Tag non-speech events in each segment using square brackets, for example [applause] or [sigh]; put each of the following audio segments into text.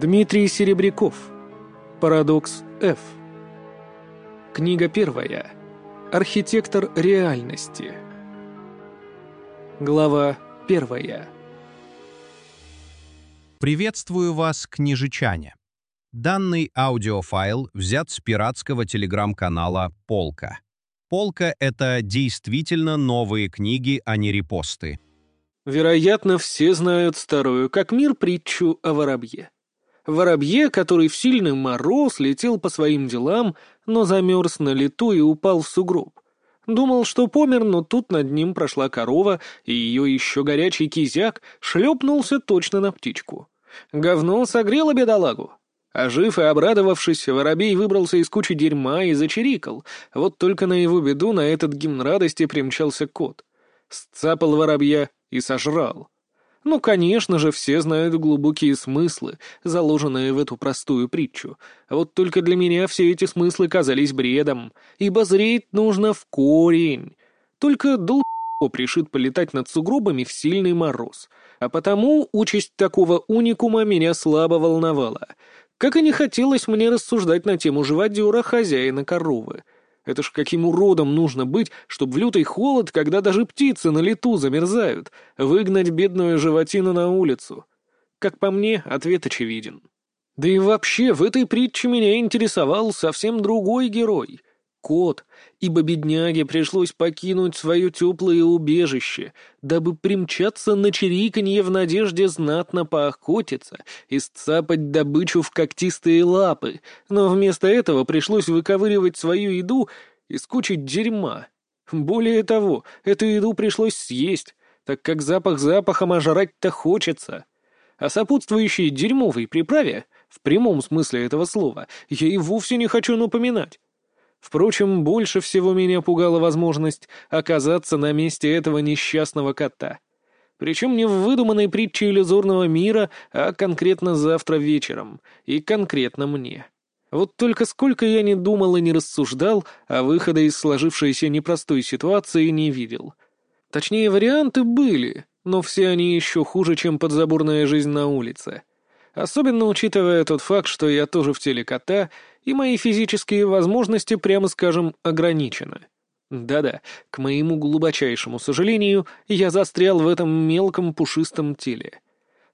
Дмитрий Серебряков. Парадокс F. Книга первая. Архитектор реальности. Глава первая. Приветствую вас, книжечане. Данный аудиофайл взят с пиратского телеграм-канала «Полка». «Полка» — это действительно новые книги, а не репосты. Вероятно, все знают старую, как мир, притчу о воробье. Воробье, который в сильный мороз летел по своим делам, но замерз на лету и упал в сугроб. Думал, что помер, но тут над ним прошла корова, и ее еще горячий кизяк шлепнулся точно на птичку. Говно согрело бедолагу. Ожив и обрадовавшись, воробей выбрался из кучи дерьма и зачирикал. Вот только на его беду на этот гимн радости примчался кот. Сцапал воробья и сожрал. Ну, конечно же, все знают глубокие смыслы, заложенные в эту простую притчу. Вот только для меня все эти смыслы казались бредом, ибо зреть нужно в корень. Только дол [laughs] пришит полетать над сугробами в сильный мороз. А потому участь такого уникума меня слабо волновала. Как и не хотелось мне рассуждать на тему живодера хозяина коровы — это ж каким уродом нужно быть, чтобы в лютый холод, когда даже птицы на лету замерзают, выгнать бедную животину на улицу? Как по мне, ответ очевиден. Да и вообще, в этой притче меня интересовал совсем другой герой — кот, ибо бедняге пришлось покинуть свое теплое убежище, дабы примчаться на чириканье в надежде знатно поохотиться и сцапать добычу в когтистые лапы, но вместо этого пришлось выковыривать свою еду из кучи дерьма. Более того, эту еду пришлось съесть, так как запах запахом, а жрать-то хочется. О сопутствующей дерьмовой приправе, в прямом смысле этого слова, я и вовсе не хочу напоминать. Впрочем, больше всего меня пугала возможность оказаться на месте этого несчастного кота. Причем не в выдуманной притче иллюзорного мира, а конкретно завтра вечером. И конкретно мне. Вот только сколько я не думал и не рассуждал, а выхода из сложившейся непростой ситуации не видел. Точнее, варианты были, но все они еще хуже, чем подзаборная жизнь на улице. Особенно учитывая тот факт, что я тоже в теле кота, и мои физические возможности, прямо скажем, ограничены. Да-да, к моему глубочайшему сожалению, я застрял в этом мелком пушистом теле.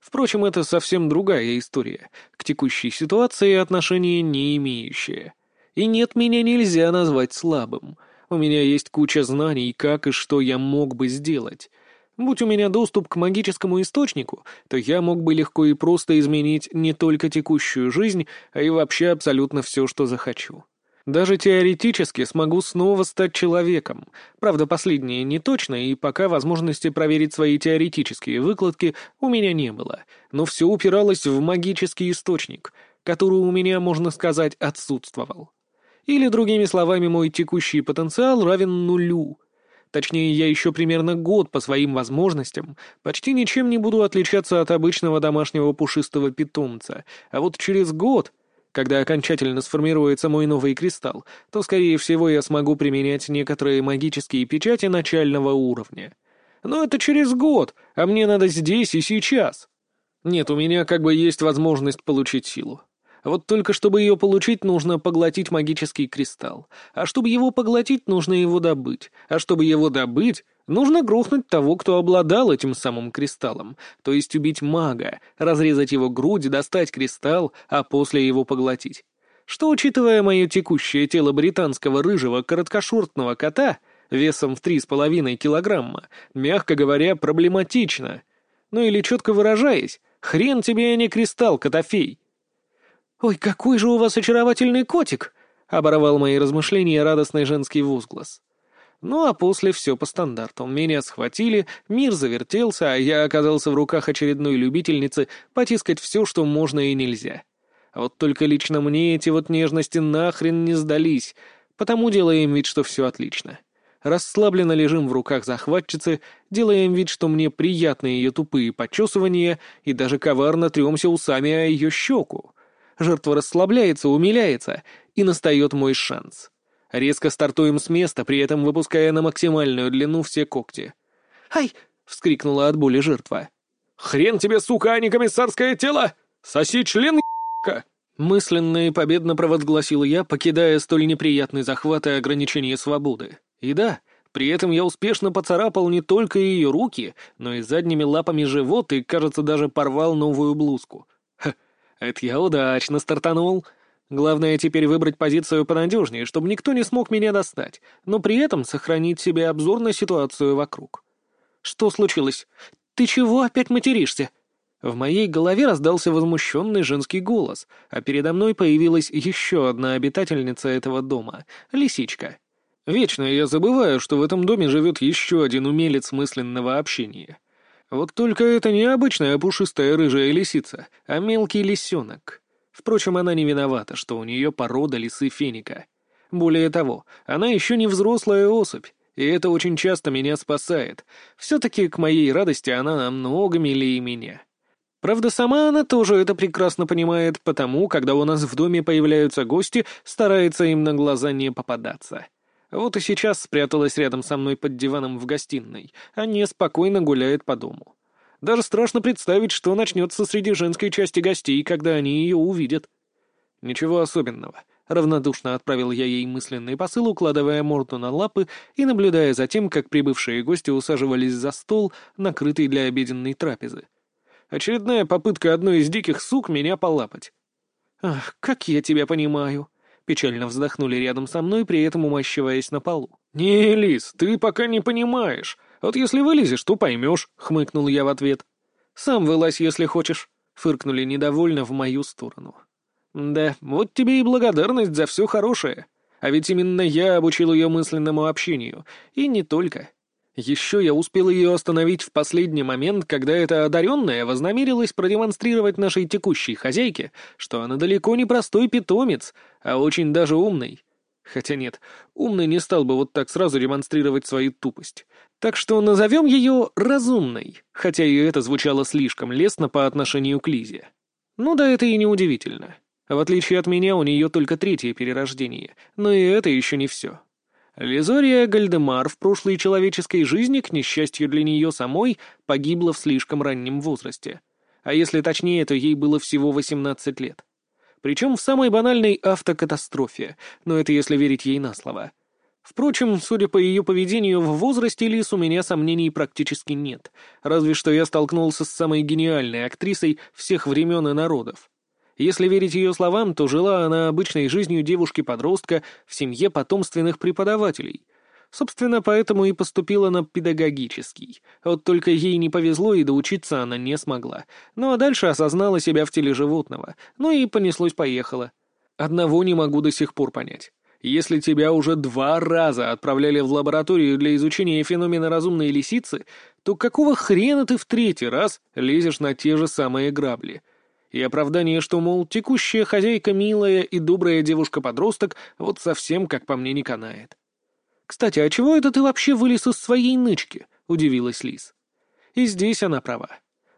Впрочем, это совсем другая история, к текущей ситуации отношения не имеющая. И нет, меня нельзя назвать слабым. У меня есть куча знаний, как и что я мог бы сделать. Будь у меня доступ к магическому источнику, то я мог бы легко и просто изменить не только текущую жизнь, а и вообще абсолютно все, что захочу. Даже теоретически смогу снова стать человеком. Правда, последнее не точно, и пока возможности проверить свои теоретические выкладки у меня не было. Но все упиралось в магический источник, который у меня, можно сказать, отсутствовал. Или, другими словами, мой текущий потенциал равен нулю — Точнее, я еще примерно год по своим возможностям почти ничем не буду отличаться от обычного домашнего пушистого питомца. А вот через год, когда окончательно сформируется мой новый кристалл, то, скорее всего, я смогу применять некоторые магические печати начального уровня. Но это через год, а мне надо здесь и сейчас. Нет, у меня как бы есть возможность получить силу. Вот только чтобы ее получить, нужно поглотить магический кристалл. А чтобы его поглотить, нужно его добыть. А чтобы его добыть, нужно грохнуть того, кто обладал этим самым кристаллом. То есть убить мага, разрезать его грудь, достать кристалл, а после его поглотить. Что, учитывая мое текущее тело британского рыжего короткошортного кота, весом в три с половиной килограмма, мягко говоря, проблематично. Ну или четко выражаясь, хрен тебе, а не кристалл, котофей. «Ой, какой же у вас очаровательный котик!» — оборвал мои размышления радостный женский возглас. Ну а после все по стандарту. Меня схватили, мир завертелся, а я оказался в руках очередной любительницы потискать все, что можно и нельзя. А вот только лично мне эти вот нежности нахрен не сдались, потому делаем вид, что все отлично. Расслабленно лежим в руках захватчицы, делаем вид, что мне приятны ее тупые почесывания и даже коварно тремся усами о ее щеку. Жертва расслабляется, умиляется, и настает мой шанс. Резко стартуем с места, при этом выпуская на максимальную длину все когти. «Ай!» — вскрикнула от боли жертва. «Хрен тебе, сука, а не комиссарское тело! Соси член, Ха! Мысленно и победно провозгласил я, покидая столь неприятный захват и ограничение свободы. И да, при этом я успешно поцарапал не только ее руки, но и задними лапами живот и, кажется, даже порвал новую блузку. Это я удачно стартанул. Главное теперь выбрать позицию понадежнее, чтобы никто не смог меня достать, но при этом сохранить себе обзор на ситуацию вокруг. «Что случилось? Ты чего опять материшься?» В моей голове раздался возмущенный женский голос, а передо мной появилась еще одна обитательница этого дома — лисичка. Вечно я забываю, что в этом доме живет еще один умелец мысленного общения. Вот только это не обычная пушистая рыжая лисица, а мелкий лисенок. Впрочем, она не виновата, что у нее порода лисы феника. Более того, она еще не взрослая особь, и это очень часто меня спасает. Все-таки, к моей радости, она намного милее меня. Правда, сама она тоже это прекрасно понимает, потому, когда у нас в доме появляются гости, старается им на глаза не попадаться. Вот и сейчас спряталась рядом со мной под диваном в гостиной, а не спокойно гуляет по дому. Даже страшно представить, что начнется среди женской части гостей, когда они ее увидят. Ничего особенного. Равнодушно отправил я ей мысленный посыл, укладывая морду на лапы и наблюдая за тем, как прибывшие гости усаживались за стол, накрытый для обеденной трапезы. Очередная попытка одной из диких сук меня полапать. «Ах, как я тебя понимаю!» Печально вздохнули рядом со мной, при этом умащиваясь на полу. «Не, Лис, ты пока не понимаешь. Вот если вылезешь, то поймешь», — хмыкнул я в ответ. «Сам вылазь, если хочешь», — фыркнули недовольно в мою сторону. «Да, вот тебе и благодарность за все хорошее. А ведь именно я обучил ее мысленному общению. И не только. Еще я успел ее остановить в последний момент, когда эта одаренная вознамерилась продемонстрировать нашей текущей хозяйке, что она далеко не простой питомец, а очень даже умный. Хотя нет, умный не стал бы вот так сразу демонстрировать свою тупость. Так что назовем ее разумной, хотя и это звучало слишком лестно по отношению к Лизе. Ну да это и не удивительно. В отличие от меня, у нее только третье перерождение, но и это еще не все. Лизория Гальдемар в прошлой человеческой жизни, к несчастью для нее самой, погибла в слишком раннем возрасте. А если точнее, то ей было всего 18 лет. Причем в самой банальной автокатастрофе, но это если верить ей на слово. Впрочем, судя по ее поведению в возрасте Лис, у меня сомнений практически нет, разве что я столкнулся с самой гениальной актрисой всех времен и народов. Если верить ее словам, то жила она обычной жизнью девушки-подростка в семье потомственных преподавателей. Собственно, поэтому и поступила на педагогический. Вот только ей не повезло, и доучиться она не смогла. Ну а дальше осознала себя в теле животного. Ну и понеслось-поехало. Одного не могу до сих пор понять. Если тебя уже два раза отправляли в лабораторию для изучения феномена разумной лисицы, то какого хрена ты в третий раз лезешь на те же самые грабли — и оправдание, что, мол, текущая хозяйка милая и добрая девушка-подросток вот совсем, как по мне, не канает. «Кстати, а чего это ты вообще вылез из своей нычки?» — удивилась Лиз. И здесь она права.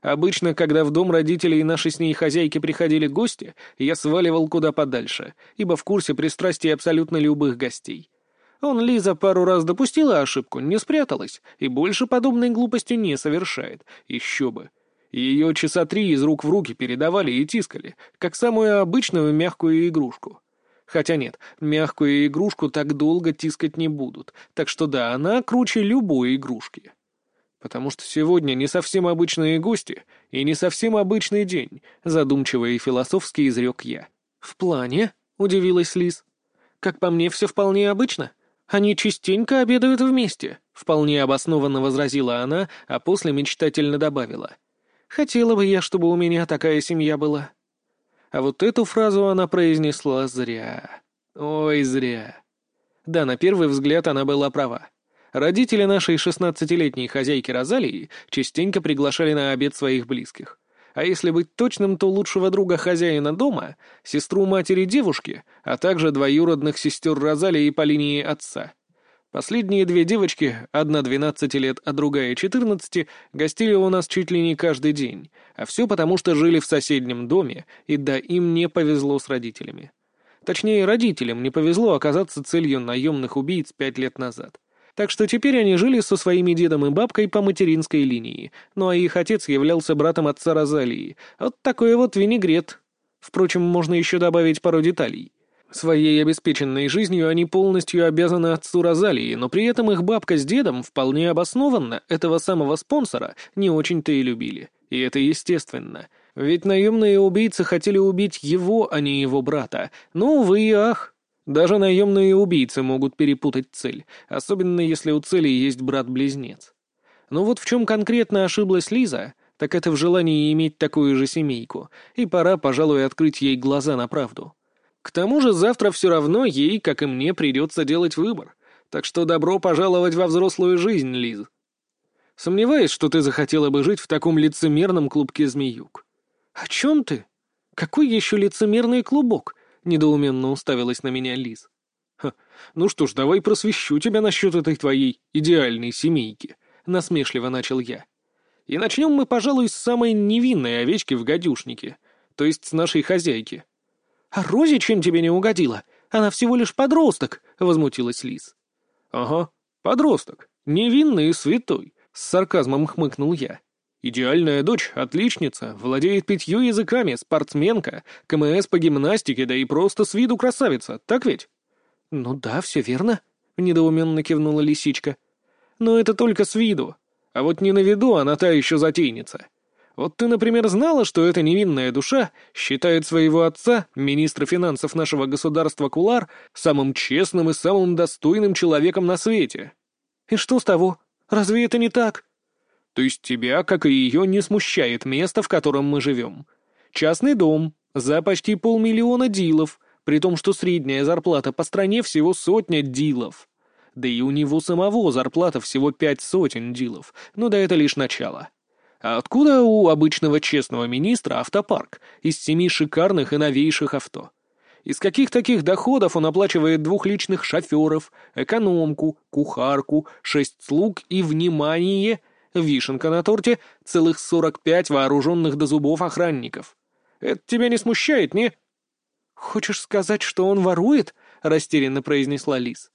Обычно, когда в дом родителей нашей с ней хозяйки приходили гости, я сваливал куда подальше, ибо в курсе пристрастий абсолютно любых гостей. Он, Лиза, пару раз допустила ошибку, не спряталась, и больше подобной глупости не совершает. Еще бы. Ее часа три из рук в руки передавали и тискали, как самую обычную мягкую игрушку. Хотя нет, мягкую игрушку так долго тискать не будут, так что да, она круче любой игрушки. Потому что сегодня не совсем обычные гости и не совсем обычный день, задумчиво и философски изрек я. «В плане?» — удивилась Лиз. «Как по мне, все вполне обычно. Они частенько обедают вместе», — вполне обоснованно возразила она, а после мечтательно добавила — Хотела бы я, чтобы у меня такая семья была. А вот эту фразу она произнесла зря. Ой, зря. Да, на первый взгляд она была права. Родители нашей шестнадцатилетней хозяйки Розалии частенько приглашали на обед своих близких. А если быть точным, то лучшего друга хозяина дома, сестру матери девушки, а также двоюродных сестер Розалии по линии отца. Последние две девочки, одна 12 лет, а другая 14, гостили у нас чуть ли не каждый день, а все потому, что жили в соседнем доме, и да, им не повезло с родителями. Точнее, родителям не повезло оказаться целью наемных убийц пять лет назад. Так что теперь они жили со своими дедом и бабкой по материнской линии, ну а их отец являлся братом отца Розалии. Вот такой вот винегрет. Впрочем, можно еще добавить пару деталей. Своей обеспеченной жизнью они полностью обязаны отцу Розалии, но при этом их бабка с дедом вполне обоснованно этого самого спонсора не очень-то и любили. И это естественно. Ведь наемные убийцы хотели убить его, а не его брата. Ну, вы и ах. Даже наемные убийцы могут перепутать цель, особенно если у цели есть брат-близнец. Но вот в чем конкретно ошиблась Лиза, так это в желании иметь такую же семейку, и пора, пожалуй, открыть ей глаза на правду. К тому же завтра все равно ей, как и мне, придется делать выбор, так что добро пожаловать во взрослую жизнь, Лиз. Сомневаюсь, что ты захотела бы жить в таком лицемерном клубке змеюк. «О чем ты? Какой еще лицемерный клубок?» — недоуменно уставилась на меня Лиз. «Ха, ну что ж, давай просвещу тебя насчет этой твоей идеальной семейки», — насмешливо начал я. И начнем мы, пожалуй, с самой невинной овечки в гадюшнике, то есть с нашей хозяйки. «А Розе чем тебе не угодила? Она всего лишь подросток», — возмутилась Лиз. «Ага, подросток, невинный и святой», — с сарказмом хмыкнул я. «Идеальная дочь, отличница, владеет пятью языками, спортсменка, КМС по гимнастике, да и просто с виду красавица, так ведь?» «Ну да, все верно», — недоуменно кивнула лисичка. «Но это только с виду. А вот не на виду она та еще затейница. Вот ты, например, знала, что эта невинная душа считает своего отца, министра финансов нашего государства Кулар, самым честным и самым достойным человеком на свете? И что с того? Разве это не так? То есть тебя, как и ее, не смущает место, в котором мы живем. Частный дом, за почти полмиллиона дилов, при том, что средняя зарплата по стране всего сотня дилов. Да и у него самого зарплата всего пять сотен дилов, но да это лишь начало. А откуда у обычного честного министра автопарк из семи шикарных и новейших авто? Из каких таких доходов он оплачивает двух личных шоферов, экономку, кухарку, шесть слуг и, внимание, вишенка на торте, целых сорок пять вооруженных до зубов охранников? Это тебя не смущает, не? «Хочешь сказать, что он ворует?» — растерянно произнесла Лис.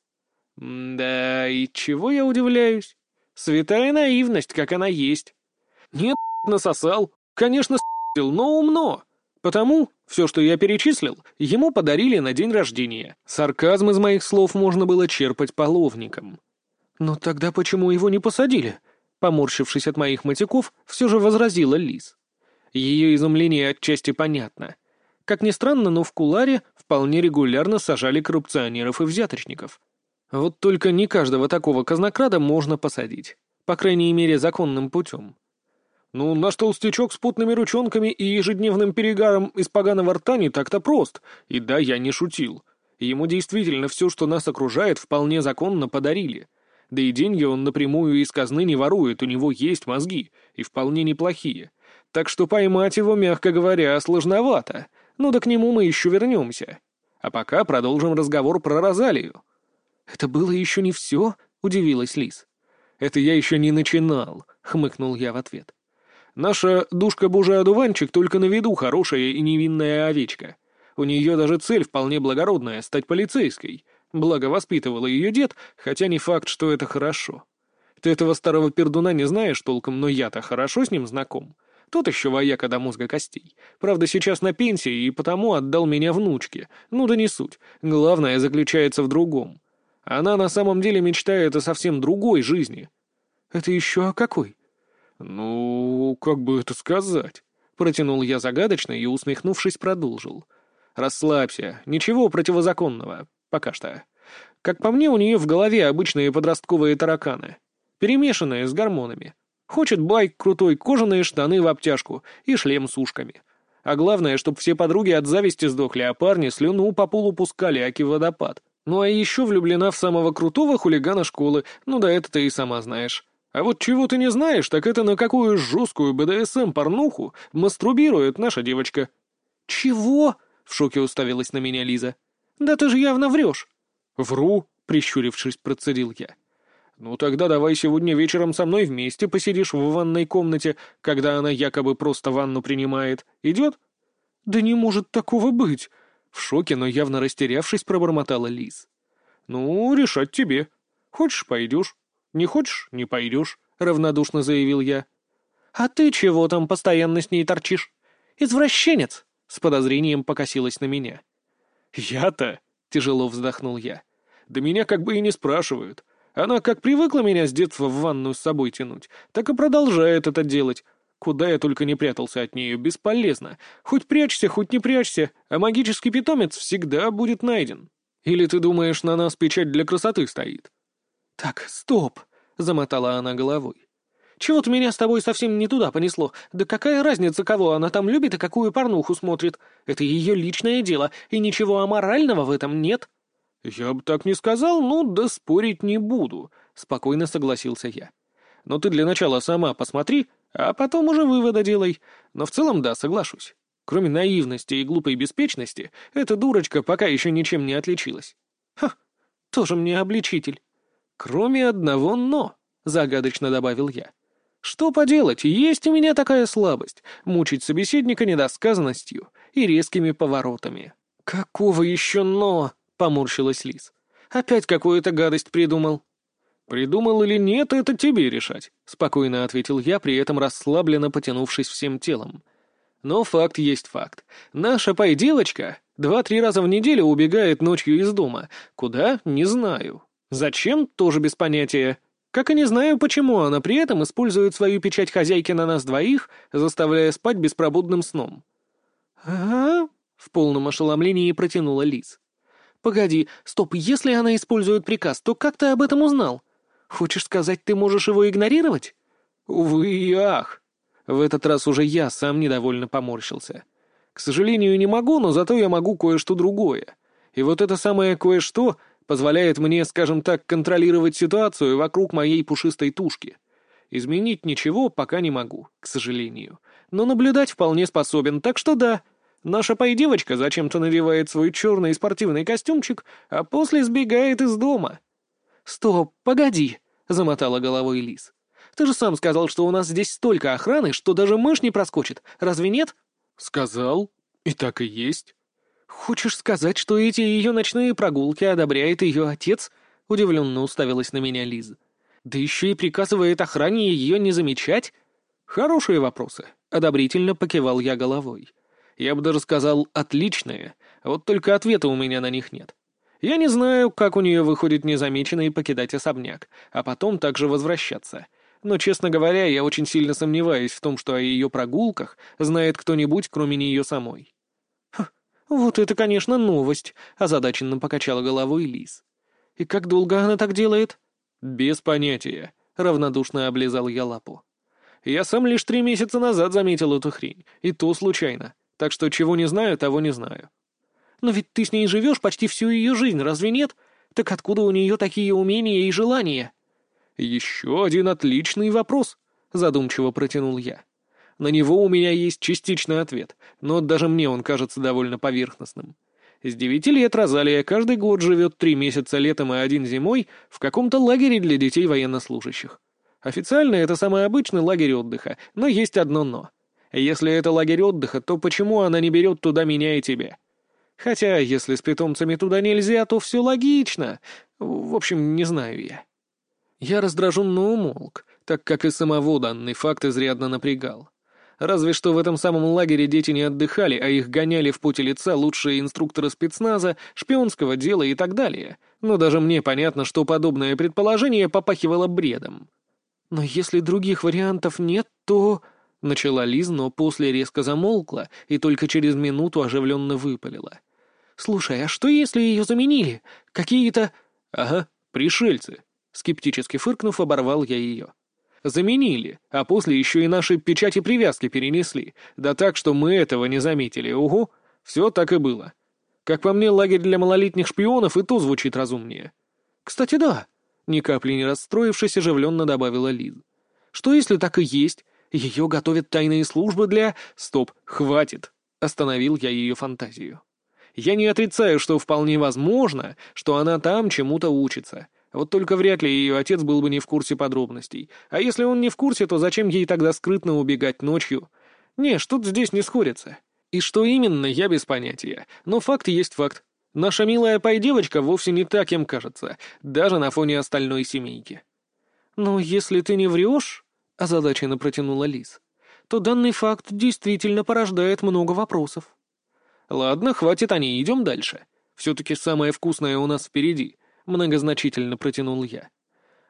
«Да, и чего я удивляюсь? Святая наивность, как она есть. Нет, [laughs] насосал. Конечно, с***ил, но умно. Потому все, что я перечислил, ему подарили на день рождения. Сарказм из моих слов можно было черпать половником. Но тогда почему его не посадили? Поморщившись от моих мотиков, все же возразила Лис. Ее изумление отчасти понятно. Как ни странно, но в Куларе вполне регулярно сажали коррупционеров и взяточников — вот только не каждого такого казнокрада можно посадить. По крайней мере, законным путем. Ну, наш толстячок с путными ручонками и ежедневным перегаром из поганого рта не так-то прост. И да, я не шутил. Ему действительно все, что нас окружает, вполне законно подарили. Да и деньги он напрямую из казны не ворует, у него есть мозги, и вполне неплохие. Так что поймать его, мягко говоря, сложновато. Ну да к нему мы еще вернемся. А пока продолжим разговор про Розалию. «Это было еще не все?» — удивилась Лис. «Это я еще не начинал», — хмыкнул я в ответ. «Наша душка-божий одуванчик только на виду хорошая и невинная овечка. У нее даже цель вполне благородная — стать полицейской. Благо воспитывала ее дед, хотя не факт, что это хорошо. Ты этого старого пердуна не знаешь толком, но я-то хорошо с ним знаком. Тот еще вояка до мозга костей. Правда, сейчас на пенсии и потому отдал меня внучке. Ну да не суть. Главное заключается в другом. Она на самом деле мечтает о совсем другой жизни. Это еще о какой? Ну, как бы это сказать? Протянул я загадочно и, усмехнувшись, продолжил. Расслабься, ничего противозаконного. Пока что. Как по мне, у нее в голове обычные подростковые тараканы. Перемешанные с гормонами. Хочет байк крутой, кожаные штаны в обтяжку и шлем с ушками. А главное, чтобы все подруги от зависти сдохли, а парни слюну по полу пускали, аки водопад. Ну а еще влюблена в самого крутого хулигана школы, ну да это ты и сама знаешь. А вот чего ты не знаешь, так это на какую жесткую БДСМ-порнуху мастурбирует наша девочка. «Чего?» — в шоке уставилась на меня Лиза. «Да ты же явно врешь». «Вру», — прищурившись, процедил я. «Ну тогда давай сегодня вечером со мной вместе посидишь в ванной комнате, когда она якобы просто ванну принимает. Идет?» «Да не может такого быть!» В шоке, но явно растерявшись, пробормотала Лиз. «Ну, решать тебе. Хочешь — пойдешь. Не хочешь — не пойдешь», — равнодушно заявил я. «А ты чего там постоянно с ней торчишь? Извращенец!» — С подозрением покосилась на меня. «Я-то?» — тяжело вздохнул я. «Да меня как бы и не спрашивают. Она как привыкла меня с детства в ванную с собой тянуть, так и продолжает это делать. Куда я только не прятался от нее, бесполезно. Хоть прячься, хоть не прячься, а магический питомец всегда будет найден. Или ты думаешь, на нас печать для красоты стоит?» «Так, стоп!» — замотала она головой. «Чего-то меня с тобой совсем не туда понесло. Да какая разница, кого она там любит и какую порнуху смотрит? Это ее личное дело, и ничего аморального в этом нет». «Я бы так не сказал, ну да спорить не буду», — спокойно согласился я. «Но ты для начала сама посмотри, а потом уже выводы делай. Но в целом да, соглашусь. Кроме наивности и глупой беспечности, эта дурочка пока еще ничем не отличилась. Ха, тоже мне обличитель. Кроме одного «но», — загадочно добавил я. Что поделать, есть у меня такая слабость — мучить собеседника недосказанностью и резкими поворотами. «Какого еще «но»?» — поморщилась Лис. «Опять какую-то гадость придумал». «Придумал или нет, это тебе решать», — спокойно ответил я, при этом расслабленно потянувшись всем телом. Но факт есть факт. Наша пай-девочка два-три раза в неделю убегает ночью из дома. Куда — не знаю. Зачем — тоже без понятия. Как и не знаю, почему она при этом использует свою печать хозяйки на нас двоих, заставляя спать беспробудным сном. «Ага», — в полном ошеломлении протянула Лиз. «Погоди, стоп, если она использует приказ, то как ты об этом узнал? Хочешь сказать, ты можешь его игнорировать?» «Увы и ах!» В этот раз уже я сам недовольно поморщился. К сожалению, не могу, но зато я могу кое-что другое. И вот это самое кое-что позволяет мне, скажем так, контролировать ситуацию вокруг моей пушистой тушки. Изменить ничего пока не могу, к сожалению. Но наблюдать вполне способен, так что да. Наша пай-девочка зачем-то надевает свой черный спортивный костюмчик, а после сбегает из дома. «Стоп, погоди», — замотала головой Лис. Ты же сам сказал, что у нас здесь столько охраны, что даже мышь не проскочит. Разве нет?» «Сказал. И так и есть». «Хочешь сказать, что эти ее ночные прогулки одобряет ее отец?» — удивленно уставилась на меня Лиза. «Да еще и приказывает охране ее не замечать?» «Хорошие вопросы», — одобрительно покивал я головой. «Я бы даже сказал, отличные, вот только ответа у меня на них нет. Я не знаю, как у нее выходит незамеченной покидать особняк, а потом также возвращаться но, честно говоря, я очень сильно сомневаюсь в том, что о ее прогулках знает кто-нибудь, кроме нее самой. «Вот это, конечно, новость», — озадаченно покачала головой Лис. «И как долго она так делает?» «Без понятия», — равнодушно облизал я лапу. «Я сам лишь три месяца назад заметил эту хрень, и то случайно, так что чего не знаю, того не знаю». «Но ведь ты с ней живешь почти всю ее жизнь, разве нет? Так откуда у нее такие умения и желания?» «Еще один отличный вопрос», — задумчиво протянул я. На него у меня есть частичный ответ, но даже мне он кажется довольно поверхностным. С девяти лет Розалия каждый год живет три месяца летом и один зимой в каком-то лагере для детей военнослужащих. Официально это самый обычный лагерь отдыха, но есть одно «но». Если это лагерь отдыха, то почему она не берет туда меня и тебя? Хотя, если с питомцами туда нельзя, то все логично. В общем, не знаю я. Я раздраженно умолк, так как и самого данный факт изрядно напрягал. Разве что в этом самом лагере дети не отдыхали, а их гоняли в пути лица лучшие инструкторы спецназа, шпионского дела и так далее. Но даже мне понятно, что подобное предположение попахивало бредом. «Но если других вариантов нет, то...» — начала Лиз, но после резко замолкла и только через минуту оживленно выпалила. «Слушай, а что если ее заменили? Какие-то...» «Ага, пришельцы», Скептически фыркнув, оборвал я ее. Заменили, а после еще и наши печати привязки перенесли. Да так, что мы этого не заметили. Угу, все так и было. Как по мне, лагерь для малолетних шпионов и то звучит разумнее. Кстати, да, ни капли не расстроившись, оживленно добавила Лиз. Что если так и есть? Ее готовят тайные службы для... Стоп, хватит. Остановил я ее фантазию. Я не отрицаю, что вполне возможно, что она там чему-то учится. Вот только вряд ли ее отец был бы не в курсе подробностей. А если он не в курсе, то зачем ей тогда скрытно убегать ночью? Не, что-то здесь не сходится. И что именно, я без понятия. Но факт есть факт. Наша милая пай-девочка вовсе не так, кем кажется, даже на фоне остальной семейки. «Но если ты не врешь», — озадаченно протянула Лиз, — «то данный факт действительно порождает много вопросов». Ладно, хватит о ней, идем дальше. Все-таки самое вкусное у нас впереди, многозначительно протянул я.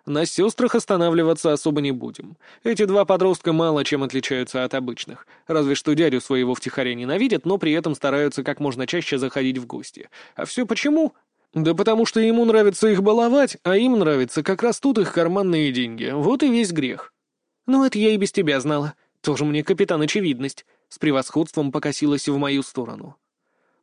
На сестрах останавливаться особо не будем. Эти два подростка мало чем отличаются от обычных. Разве что дядю своего втихаря ненавидят, но при этом стараются как можно чаще заходить в гости. А все почему? Да потому что ему нравится их баловать, а им нравится, как растут их карманные деньги. Вот и весь грех. Ну, это я и без тебя знала. Тоже мне капитан очевидность. С превосходством покосилась в мою сторону.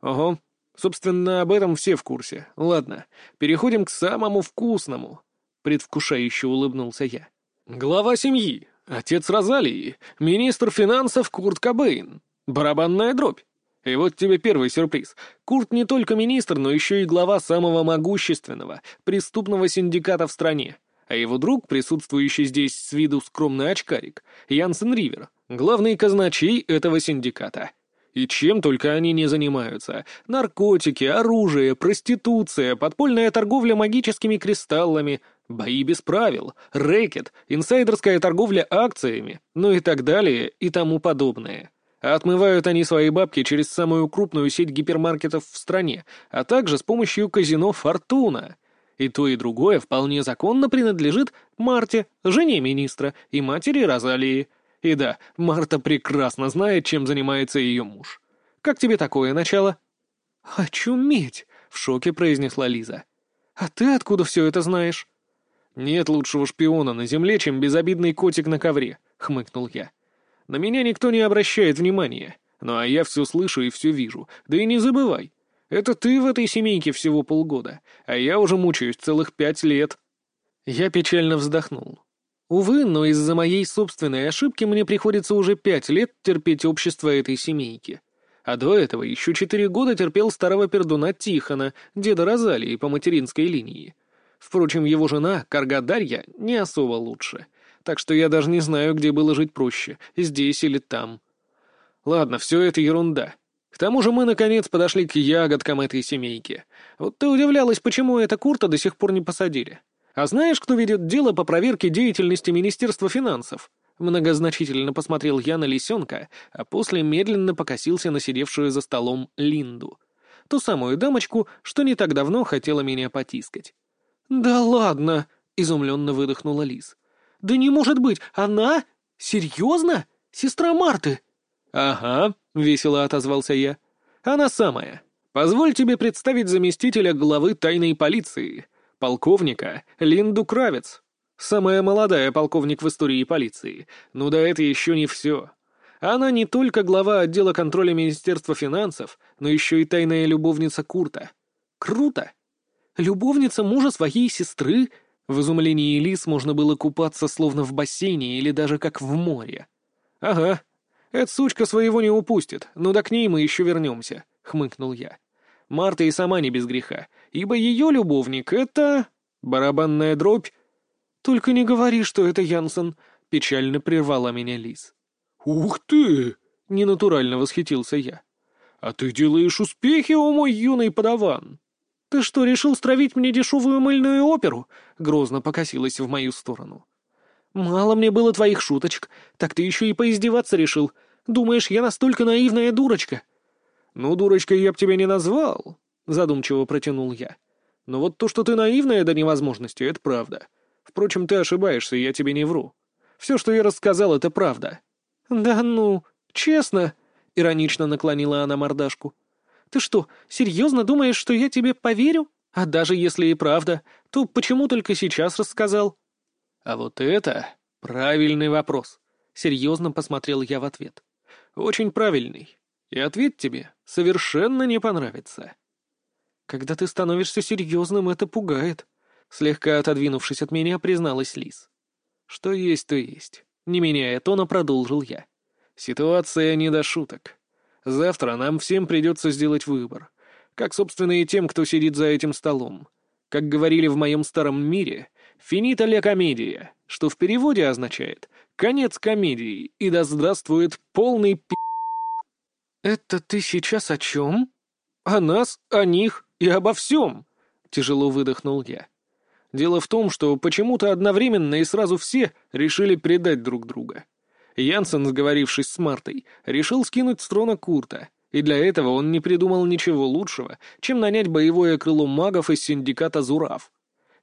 Ого. Собственно, об этом все в курсе. Ладно, переходим к самому вкусному. — предвкушающе улыбнулся я. «Глава семьи, отец Розалии, министр финансов Курт Кобейн, барабанная дробь. И вот тебе первый сюрприз. Курт не только министр, но еще и глава самого могущественного, преступного синдиката в стране. А его друг, присутствующий здесь с виду скромный очкарик, Янсен Ривер, главный казначей этого синдиката. И чем только они не занимаются. Наркотики, оружие, проституция, подпольная торговля магическими кристаллами, Бои без правил, рэкет, инсайдерская торговля акциями, ну и так далее и тому подобное. Отмывают они свои бабки через самую крупную сеть гипермаркетов в стране, а также с помощью казино «Фортуна». И то, и другое вполне законно принадлежит Марте, жене министра и матери Розалии. И да, Марта прекрасно знает, чем занимается ее муж. Как тебе такое начало? «Очуметь!» — в шоке произнесла Лиза. «А ты откуда все это знаешь?» «Нет лучшего шпиона на земле, чем безобидный котик на ковре», — хмыкнул я. «На меня никто не обращает внимания, ну а я все слышу и все вижу. Да и не забывай, это ты в этой семейке всего полгода, а я уже мучаюсь целых пять лет». Я печально вздохнул. Увы, но из-за моей собственной ошибки мне приходится уже пять лет терпеть общество этой семейки. А до этого еще четыре года терпел старого пердуна Тихона, деда Розалии по материнской линии. Впрочем, его жена, Карга Дарья, не особо лучше. Так что я даже не знаю, где было жить проще, здесь или там. Ладно, все это ерунда. К тому же мы, наконец, подошли к ягодкам этой семейки. Вот ты удивлялась, почему это Курта до сих пор не посадили. А знаешь, кто ведет дело по проверке деятельности Министерства финансов? Многозначительно посмотрел я на лисенка, а после медленно покосился на сидевшую за столом Линду. Ту самую дамочку, что не так давно хотела меня потискать. «Да ладно!» — изумленно выдохнула Лиз. «Да не может быть! Она? Серьезно? Сестра Марты?» «Ага», — весело отозвался я. «Она самая. Позволь тебе представить заместителя главы тайной полиции, полковника Линду Кравец. Самая молодая полковник в истории полиции. Ну да это еще не все. Она не только глава отдела контроля Министерства финансов, но еще и тайная любовница Курта. Круто!» Любовница мужа своей сестры? В изумлении Лис можно было купаться словно в бассейне или даже как в море. «Ага, эта сучка своего не упустит, но да к ней мы еще вернемся», — хмыкнул я. Марта и сама не без греха, ибо ее любовник — это... барабанная дробь. «Только не говори, что это Янсен», — печально прервала меня Лис. «Ух ты!» — ненатурально восхитился я. «А ты делаешь успехи, о мой юный подаван!» «Ты что, решил стравить мне дешевую мыльную оперу?» — грозно покосилась в мою сторону. «Мало мне было твоих шуточек, так ты еще и поиздеваться решил. Думаешь, я настолько наивная дурочка?» «Ну, дурочкой я б тебя не назвал», — задумчиво протянул я. «Но вот то, что ты наивная до невозможности, это правда. Впрочем, ты ошибаешься, я тебе не вру. Все, что я рассказал, это правда». «Да ну, честно?» — иронично наклонила она мордашку. Ты что, серьезно думаешь, что я тебе поверю? А даже если и правда, то почему только сейчас рассказал?» «А вот это правильный вопрос», — серьезно посмотрел я в ответ. «Очень правильный. И ответ тебе совершенно не понравится». «Когда ты становишься серьезным, это пугает», — слегка отодвинувшись от меня, призналась Лис. «Что есть, то есть», — не меняя тона, продолжил я. «Ситуация не до шуток. Завтра нам всем придется сделать выбор. Как, собственно, и тем, кто сидит за этим столом. Как говорили в моем старом мире, «финита ля комедия», что в переводе означает «конец комедии» и да здравствует полный пи***. «Это ты сейчас о чем?» «О нас, о них и обо всем», — тяжело выдохнул я. Дело в том, что почему-то одновременно и сразу все решили предать друг друга. Янсен, сговорившись с Мартой, решил скинуть с трона Курта, И для этого он не придумал ничего лучшего, чем нанять боевое крыло магов из синдиката «Зурав».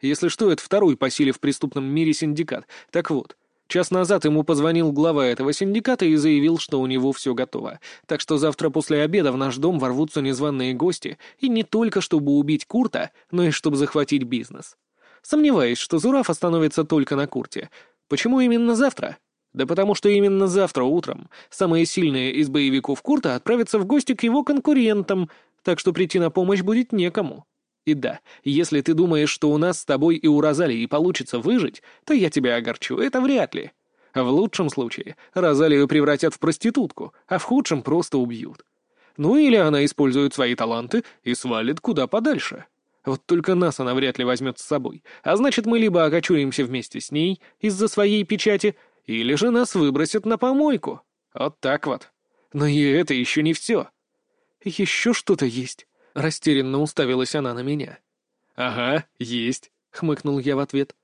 Если что, это второй по силе в преступном мире синдикат. Так вот, час назад ему позвонил глава этого синдиката и заявил, что у него все готово. Так что завтра после обеда в наш дом ворвутся незваные гости, и не только чтобы убить Курта, но и чтобы захватить бизнес. Сомневаюсь, что Зурав остановится только на Курте. Почему именно завтра? Да потому что именно завтра утром самые сильные из боевиков Курта отправятся в гости к его конкурентам, так что прийти на помощь будет некому. И да, если ты думаешь, что у нас с тобой и у Розалии получится выжить, то я тебя огорчу, это вряд ли. В лучшем случае Розалию превратят в проститутку, а в худшем просто убьют. Ну или она использует свои таланты и свалит куда подальше. Вот только нас она вряд ли возьмет с собой, а значит мы либо окочуримся вместе с ней из-за своей печати, или же нас выбросят на помойку. Вот так вот. Но и это еще не все. Еще что-то есть. Растерянно уставилась она на меня. «Ага, есть», — хмыкнул я в ответ.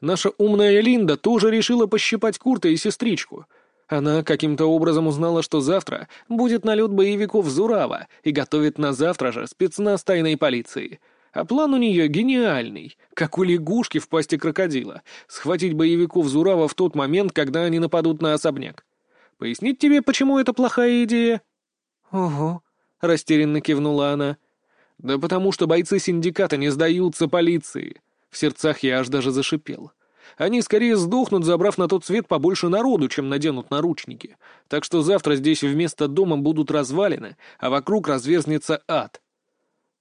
«Наша умная Линда тоже решила пощипать Курта и сестричку. Она каким-то образом узнала, что завтра будет налет боевиков Зурава и готовит на завтра же спецназ тайной полиции. А план у нее гениальный, как у лягушки в пасти крокодила. Схватить боевиков Зурава в тот момент, когда они нападут на особняк. Пояснить тебе, почему это плохая идея?» «Ого», — растерянно кивнула она. Да потому что бойцы синдиката не сдаются полиции. В сердцах я аж даже зашипел. Они скорее сдохнут, забрав на тот свет побольше народу, чем наденут наручники. Так что завтра здесь вместо дома будут развалины, а вокруг разверзнется ад.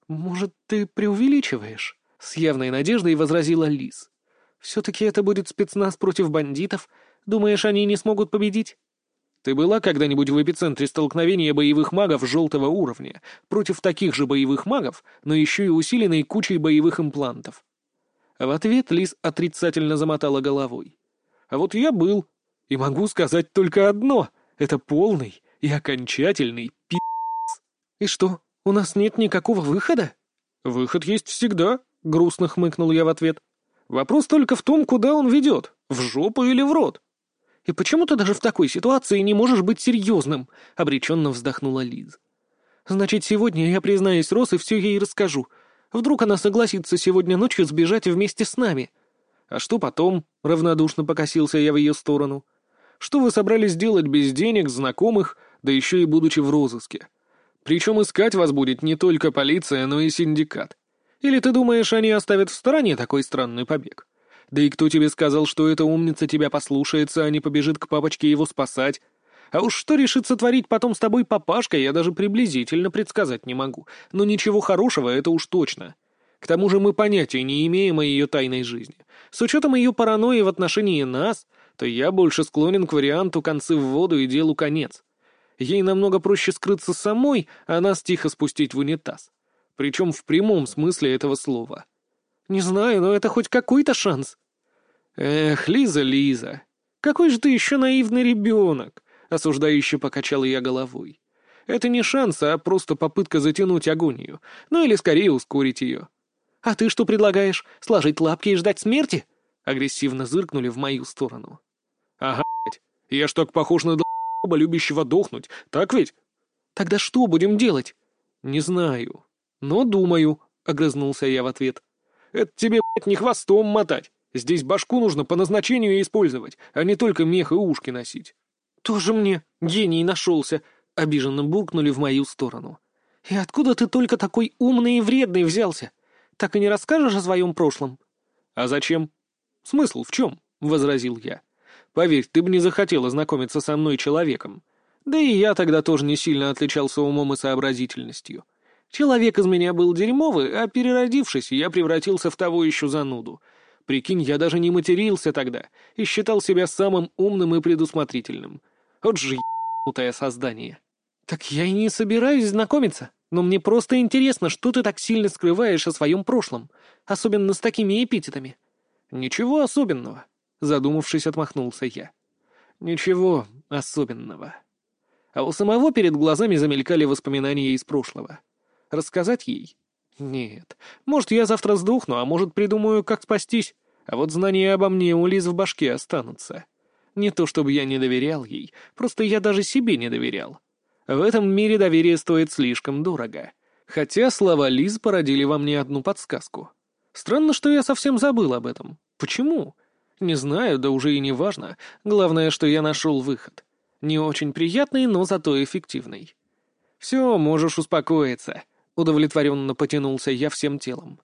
«Может, ты преувеличиваешь?» — с явной надеждой возразила Лис. «Все-таки это будет спецназ против бандитов. Думаешь, они не смогут победить?» Ты была когда-нибудь в эпицентре столкновения боевых магов желтого уровня против таких же боевых магов, но еще и усиленной кучей боевых имплантов?» В ответ Лис отрицательно замотала головой. «А вот я был, и могу сказать только одно — это полный и окончательный пи***ц. И что, у нас нет никакого выхода?» «Выход есть всегда», — грустно хмыкнул я в ответ. «Вопрос только в том, куда он ведет, в жопу или в рот». И почему ты даже в такой ситуации не можешь быть серьезным?» — обреченно вздохнула Лиз. «Значит, сегодня я признаюсь Рос и все ей расскажу. Вдруг она согласится сегодня ночью сбежать вместе с нами». «А что потом?» — равнодушно покосился я в ее сторону. «Что вы собрались делать без денег, знакомых, да еще и будучи в розыске? Причем искать вас будет не только полиция, но и синдикат. Или ты думаешь, они оставят в стороне такой странный побег?» Да и кто тебе сказал, что эта умница тебя послушается, а не побежит к папочке его спасать? А уж что решится творить потом с тобой папашка, я даже приблизительно предсказать не могу. Но ничего хорошего это уж точно. К тому же мы понятия не имеем о ее тайной жизни. С учетом ее паранойи в отношении нас, то я больше склонен к варианту концы в воду и делу конец. Ей намного проще скрыться самой, а нас тихо спустить в унитаз. Причем в прямом смысле этого слова. Не знаю, но это хоть какой-то шанс. «Эх, Лиза, Лиза, какой же ты еще наивный ребенок!» — осуждающе покачал я головой. «Это не шанс, а просто попытка затянуть агонию, ну или скорее ускорить ее». «А ты что предлагаешь? Сложить лапки и ждать смерти?» — агрессивно зыркнули в мою сторону. «Ага, я ж так похож на долба, любящего дохнуть, так ведь?» «Тогда что будем делать?» «Не знаю, но думаю», — огрызнулся я в ответ. «Это тебе, блядь, не хвостом мотать. Здесь башку нужно по назначению использовать, а не только мех и ушки носить». «Тоже мне гений нашелся», — обиженно буркнули в мою сторону. «И откуда ты только такой умный и вредный взялся? Так и не расскажешь о своем прошлом?» «А зачем?» «Смысл в чем?» — возразил я. «Поверь, ты бы не захотела знакомиться со мной человеком. Да и я тогда тоже не сильно отличался умом и сообразительностью. Человек из меня был дерьмовый, а переродившись, я превратился в того еще зануду. Прикинь, я даже не матерился тогда и считал себя самым умным и предусмотрительным. Вот же ебанутое создание. Так я и не собираюсь знакомиться, но мне просто интересно, что ты так сильно скрываешь о своем прошлом, особенно с такими эпитетами. Ничего особенного, задумавшись, отмахнулся я. Ничего особенного. А у самого перед глазами замелькали воспоминания из прошлого. Рассказать ей? Нет. Может, я завтра сдохну, а может, придумаю, как спастись. А вот знания обо мне у Лиз в башке останутся. Не то чтобы я не доверял ей, просто я даже себе не доверял. В этом мире доверие стоит слишком дорого. Хотя слова Лиз породили во мне одну подсказку. Странно, что я совсем забыл об этом. Почему? Не знаю, да уже и не важно. Главное, что я нашел выход. Не очень приятный, но зато эффективный. «Все, можешь успокоиться», — удовлетворенно потянулся я всем телом.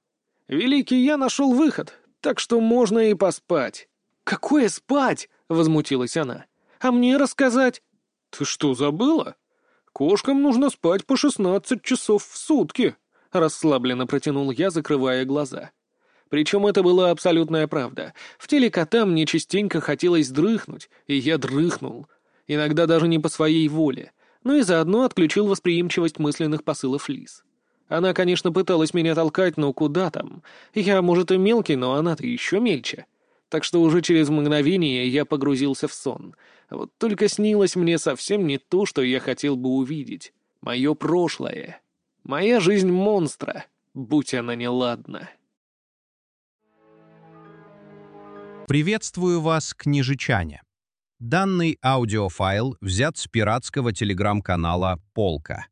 «Великий, я нашел выход, так что можно и поспать». «Какое спать?» — возмутилась она. «А мне рассказать?» «Ты что, забыла? Кошкам нужно спать по шестнадцать часов в сутки», — расслабленно протянул я, закрывая глаза. Причем это была абсолютная правда. В теле кота мне частенько хотелось дрыхнуть, и я дрыхнул. Иногда даже не по своей воле. Но и заодно отключил восприимчивость мысленных посылов Лиз. Она, конечно, пыталась меня толкать, но куда там? Я, может, и мелкий, но она-то еще мельче. Так что уже через мгновение я погрузился в сон. Вот только снилось мне совсем не то, что я хотел бы увидеть. Мое прошлое. Моя жизнь монстра, будь она неладна. Приветствую вас, книжечане. Данный аудиофайл взят с пиратского телеграм-канала «Полка».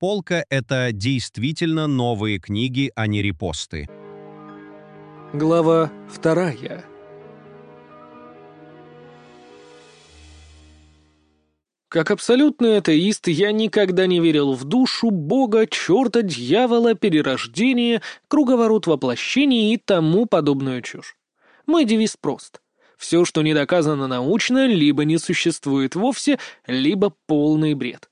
«Полка» — это действительно новые книги, а не репосты. Глава вторая. Как абсолютный атеист, я никогда не верил в душу, бога, черта, дьявола, перерождение, круговорот воплощений и тому подобную чушь. Мой девиз прост. Все, что не доказано научно, либо не существует вовсе, либо полный бред.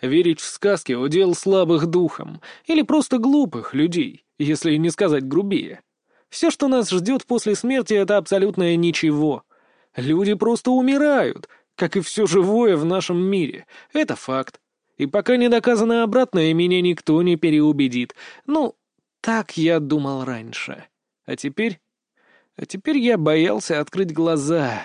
Верить в сказки — удел слабых духом, или просто глупых людей, если не сказать грубее. Все, что нас ждет после смерти, это абсолютное ничего. Люди просто умирают, как и все живое в нашем мире. Это факт. И пока не доказано обратное, меня никто не переубедит. Ну, так я думал раньше. А теперь... А теперь я боялся открыть глаза.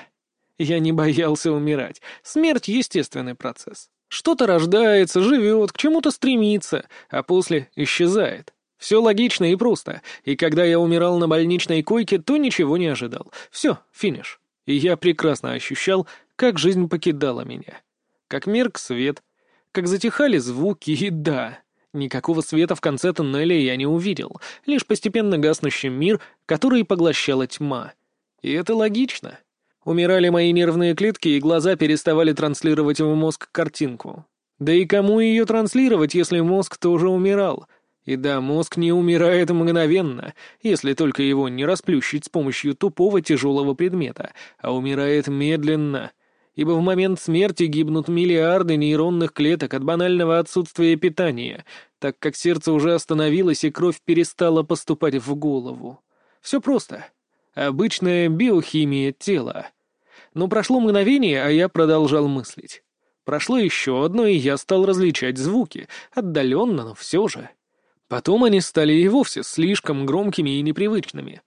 Я не боялся умирать. Смерть — естественный процесс. Что-то рождается, живет, к чему-то стремится, а после исчезает. Все логично и просто. И когда я умирал на больничной койке, то ничего не ожидал. Все, финиш. И я прекрасно ощущал, как жизнь покидала меня. Как мерк свет, как затихали звуки, и да, Никакого света в конце тоннеля я не увидел, лишь постепенно гаснущий мир, который поглощала тьма. И это логично. Умирали мои нервные клетки, и глаза переставали транслировать в мозг картинку. Да и кому ее транслировать, если мозг тоже умирал? И да, мозг не умирает мгновенно, если только его не расплющить с помощью тупого тяжелого предмета, а умирает медленно — ибо в момент смерти гибнут миллиарды нейронных клеток от банального отсутствия питания, так как сердце уже остановилось и кровь перестала поступать в голову. Все просто. Обычная биохимия тела. Но прошло мгновение, а я продолжал мыслить. Прошло еще одно, и я стал различать звуки, отдаленно, но все же. Потом они стали и вовсе слишком громкими и непривычными.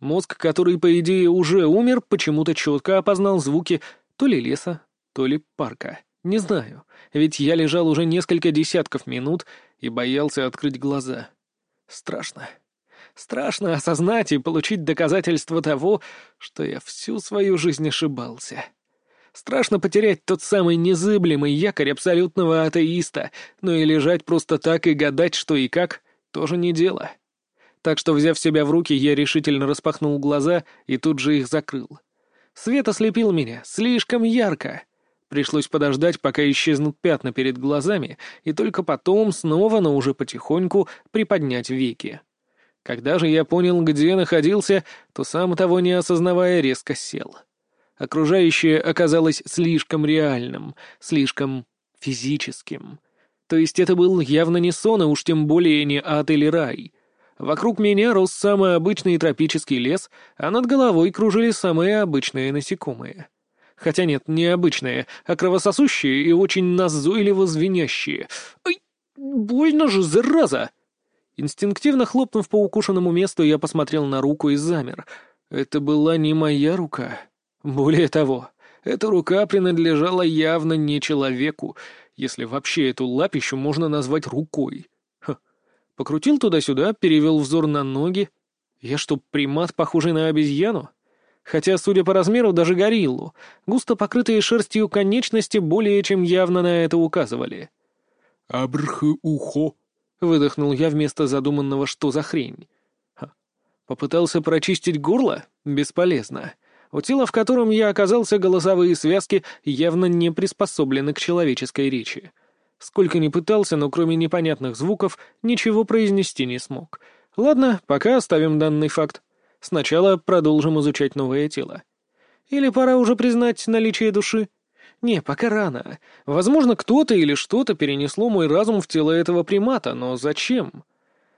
Мозг, который, по идее, уже умер, почему-то четко опознал звуки то ли леса, то ли парка. Не знаю, ведь я лежал уже несколько десятков минут и боялся открыть глаза. Страшно. Страшно осознать и получить доказательство того, что я всю свою жизнь ошибался. Страшно потерять тот самый незыблемый якорь абсолютного атеиста, но и лежать просто так и гадать, что и как, тоже не дело. Так что, взяв себя в руки, я решительно распахнул глаза и тут же их закрыл. Свет ослепил меня, слишком ярко. Пришлось подождать, пока исчезнут пятна перед глазами, и только потом снова, но уже потихоньку, приподнять веки. Когда же я понял, где находился, то сам того не осознавая резко сел. Окружающее оказалось слишком реальным, слишком физическим. То есть это был явно не сон, а уж тем более не ад или рай — Вокруг меня рос самый обычный тропический лес, а над головой кружили самые обычные насекомые. Хотя нет, не обычные, а кровососущие и очень назойливо звенящие. Ай, больно же, зараза! Инстинктивно хлопнув по укушенному месту, я посмотрел на руку и замер. Это была не моя рука. Более того, эта рука принадлежала явно не человеку, если вообще эту лапищу можно назвать рукой. Покрутил туда-сюда, перевел взор на ноги. Я что, примат, похожий на обезьяну? Хотя, судя по размеру, даже гориллу. Густо покрытые шерстью конечности более чем явно на это указывали. «Абрх-ухо», — выдохнул я вместо задуманного «что за хрень». Ха. Попытался прочистить горло? Бесполезно. У тела, в котором я оказался, голосовые связки явно не приспособлены к человеческой речи. Сколько ни пытался, но кроме непонятных звуков ничего произнести не смог. Ладно, пока оставим данный факт. Сначала продолжим изучать новое тело. Или пора уже признать наличие души? Не, пока рано. Возможно, кто-то или что-то перенесло мой разум в тело этого примата, но зачем?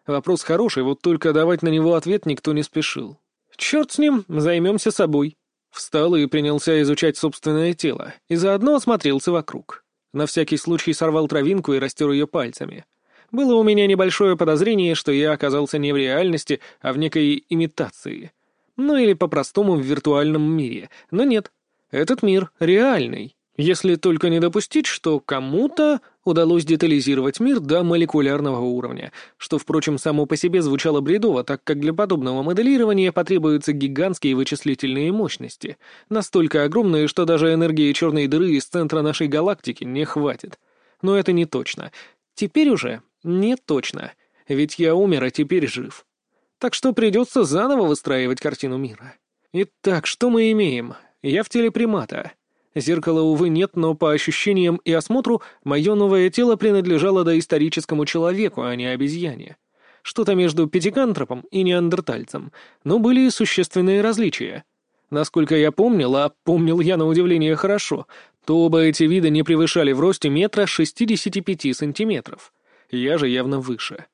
Вопрос хороший, вот только давать на него ответ никто не спешил. Черт с ним, займемся собой. Встал и принялся изучать собственное тело, и заодно осмотрелся вокруг. На всякий случай сорвал травинку и растер ее пальцами. Было у меня небольшое подозрение, что я оказался не в реальности, а в некой имитации. Ну или по-простому в виртуальном мире. Но нет, этот мир реальный. Если только не допустить, что кому-то удалось детализировать мир до молекулярного уровня, что, впрочем, само по себе звучало бредово, так как для подобного моделирования потребуются гигантские вычислительные мощности, настолько огромные, что даже энергии черной дыры из центра нашей галактики не хватит. Но это не точно. Теперь уже не точно, ведь я умер, а теперь жив. Так что придется заново выстраивать картину мира. Итак, что мы имеем? Я в теле примата. Зеркала, увы, нет, но по ощущениям и осмотру мое новое тело принадлежало доисторическому человеку, а не обезьяне. Что-то между пятикантропом и неандертальцем, но были и существенные различия. Насколько я помнил, а помнил я на удивление хорошо, то оба эти вида не превышали в росте метра 65 сантиметров. Я же явно выше.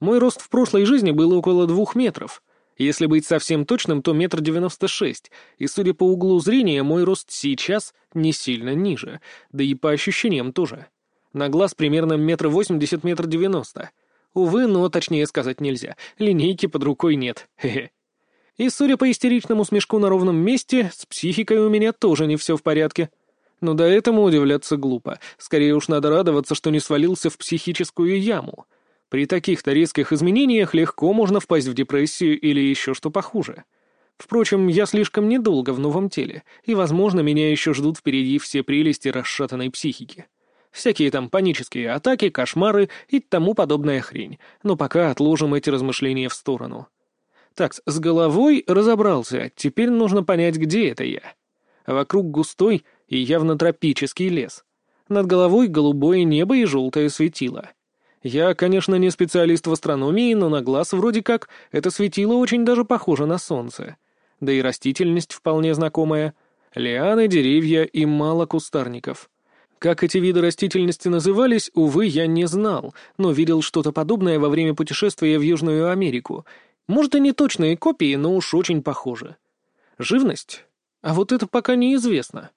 Мой рост в прошлой жизни был около двух метров — если быть совсем точным, то метр девяносто шесть, и, судя по углу зрения, мой рост сейчас не сильно ниже, да и по ощущениям тоже. На глаз примерно метр восемьдесят, метр девяносто. Увы, но точнее сказать нельзя, линейки под рукой нет, хе-хе. И, судя по истеричному смешку на ровном месте, с психикой у меня тоже не все в порядке. Но до этому удивляться глупо. Скорее уж надо радоваться, что не свалился в психическую яму. При таких-то резких изменениях легко можно впасть в депрессию или еще что похуже. Впрочем, я слишком недолго в новом теле, и, возможно, меня еще ждут впереди все прелести расшатанной психики. Всякие там панические атаки, кошмары и тому подобная хрень, но пока отложим эти размышления в сторону. Так, с головой разобрался, теперь нужно понять, где это я. Вокруг густой и явно тропический лес. Над головой голубое небо и желтое светило — я, конечно, не специалист в астрономии, но на глаз вроде как это светило очень даже похоже на солнце. Да и растительность вполне знакомая. Лианы, деревья и мало кустарников. Как эти виды растительности назывались, увы, я не знал, но видел что-то подобное во время путешествия в Южную Америку. Может, и не точные копии, но уж очень похоже. Живность? А вот это пока неизвестно.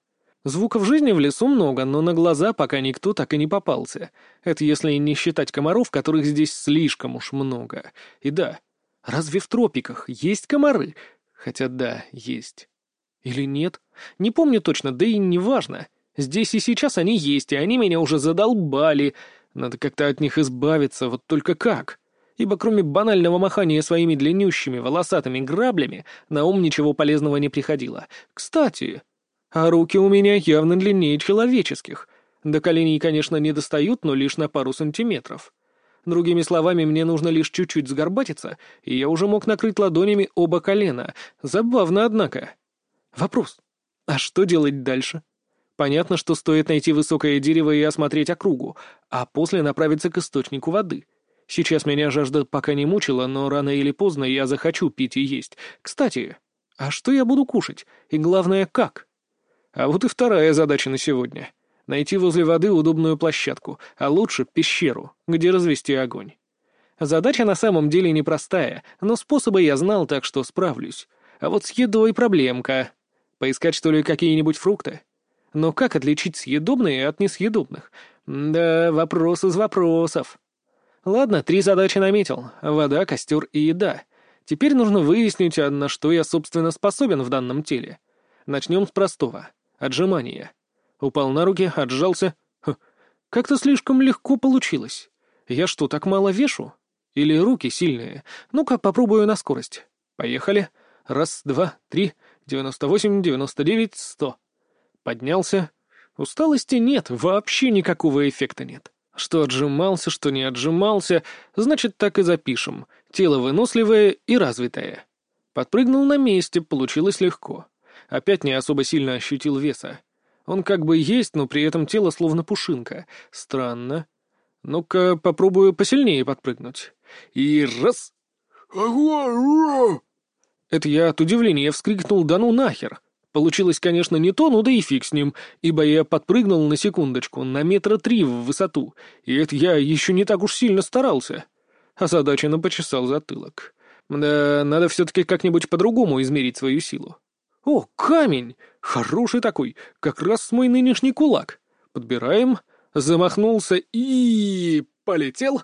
Звуков жизни в лесу много, но на глаза пока никто так и не попался. Это если не считать комаров, которых здесь слишком уж много. И да, разве в тропиках есть комары? Хотя да, есть. Или нет? Не помню точно, да и не важно. Здесь и сейчас они есть, и они меня уже задолбали. Надо как-то от них избавиться, вот только как? Ибо кроме банального махания своими длиннющими волосатыми граблями, на ум ничего полезного не приходило. Кстати, а руки у меня явно длиннее человеческих. До коленей, конечно, не достают, но лишь на пару сантиметров. Другими словами, мне нужно лишь чуть-чуть сгорбатиться, и я уже мог накрыть ладонями оба колена. Забавно, однако. Вопрос. А что делать дальше? Понятно, что стоит найти высокое дерево и осмотреть округу, а после направиться к источнику воды. Сейчас меня жажда пока не мучила, но рано или поздно я захочу пить и есть. Кстати, а что я буду кушать? И главное, как? А вот и вторая задача на сегодня. Найти возле воды удобную площадку, а лучше пещеру, где развести огонь. Задача на самом деле непростая, но способы я знал, так что справлюсь. А вот с едой проблемка. Поискать, что ли, какие-нибудь фрукты? Но как отличить съедобные от несъедобных? Да, вопрос из вопросов. Ладно, три задачи наметил. Вода, костер и еда. Теперь нужно выяснить, а на что я, собственно, способен в данном теле. Начнем с простого. Отжимания. Упал на руки, отжался. Как-то слишком легко получилось. Я что, так мало вешу? Или руки сильные? Ну-ка, попробую на скорость. Поехали. Раз, два, три, девяносто восемь, девяносто девять, сто. Поднялся. Усталости нет, вообще никакого эффекта нет. Что отжимался, что не отжимался, значит, так и запишем. Тело выносливое и развитое. Подпрыгнул на месте, получилось легко. Опять не особо сильно ощутил веса. Он как бы есть, но при этом тело словно пушинка. Странно. Ну-ка, попробую посильнее подпрыгнуть. И раз... Это я от удивления вскрикнул «да ну нахер!» Получилось, конечно, не то, ну да и фиг с ним, ибо я подпрыгнул на секундочку, на метра три в высоту, и это я еще не так уж сильно старался. Озадаченно почесал затылок. Да, надо все-таки как-нибудь по-другому измерить свою силу. О, камень! Хороший такой, как раз мой нынешний кулак. Подбираем, замахнулся и... полетел.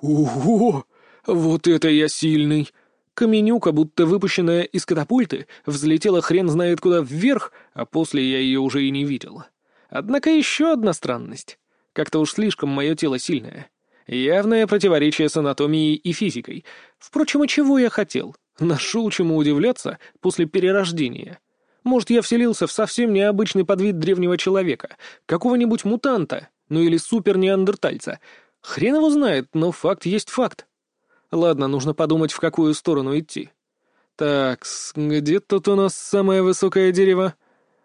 Ого! Вот это я сильный! Каменюка, будто выпущенная из катапульты, взлетела хрен знает куда вверх, а после я ее уже и не видел. Однако еще одна странность. Как-то уж слишком мое тело сильное. Явное противоречие с анатомией и физикой. Впрочем, а чего я хотел? Нашел чему удивляться после перерождения. Может, я вселился в совсем необычный подвид древнего человека, какого-нибудь мутанта, ну или супер-неандертальца. Хрен его знает, но факт есть факт. Ладно, нужно подумать, в какую сторону идти. Так, где тут у нас самое высокое дерево?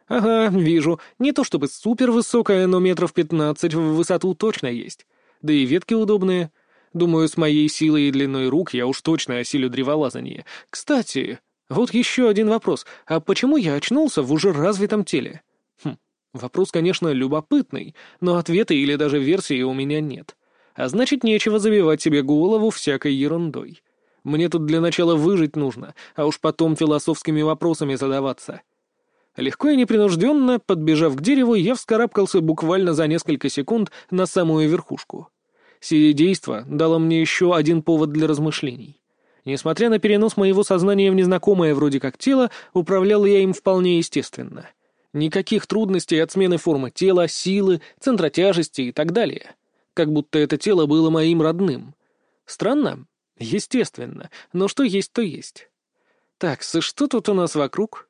Ага, вижу. Не то чтобы супер высокое, но метров пятнадцать в высоту точно есть. Да и ветки удобные. Думаю, с моей силой и длиной рук я уж точно осилю древолазание. Кстати, вот еще один вопрос. А почему я очнулся в уже развитом теле? Хм, вопрос, конечно, любопытный, но ответа или даже версии у меня нет. А значит, нечего забивать себе голову всякой ерундой. Мне тут для начала выжить нужно, а уж потом философскими вопросами задаваться. Легко и непринужденно, подбежав к дереву, я вскарабкался буквально за несколько секунд на самую верхушку. Сие действо дало мне еще один повод для размышлений. Несмотря на перенос моего сознания в незнакомое вроде как тело, управлял я им вполне естественно. Никаких трудностей от смены формы тела, силы, центра тяжести и так далее как будто это тело было моим родным. Странно? Естественно, но что есть, то есть. Так, что тут у нас вокруг?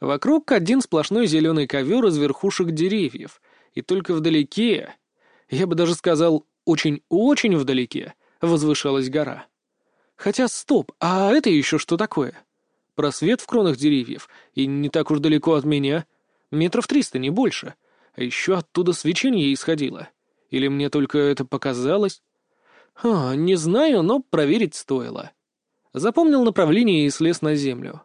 Вокруг один сплошной зеленый ковер из верхушек деревьев, и только вдалеке, я бы даже сказал, очень-очень вдалеке, возвышалась гора. Хотя, стоп, а это еще что такое? Просвет в кронах деревьев, и не так уж далеко от меня, метров триста, не больше, а еще оттуда свечение исходило. Или мне только это показалось? А, не знаю, но проверить стоило. Запомнил направление и слез на землю.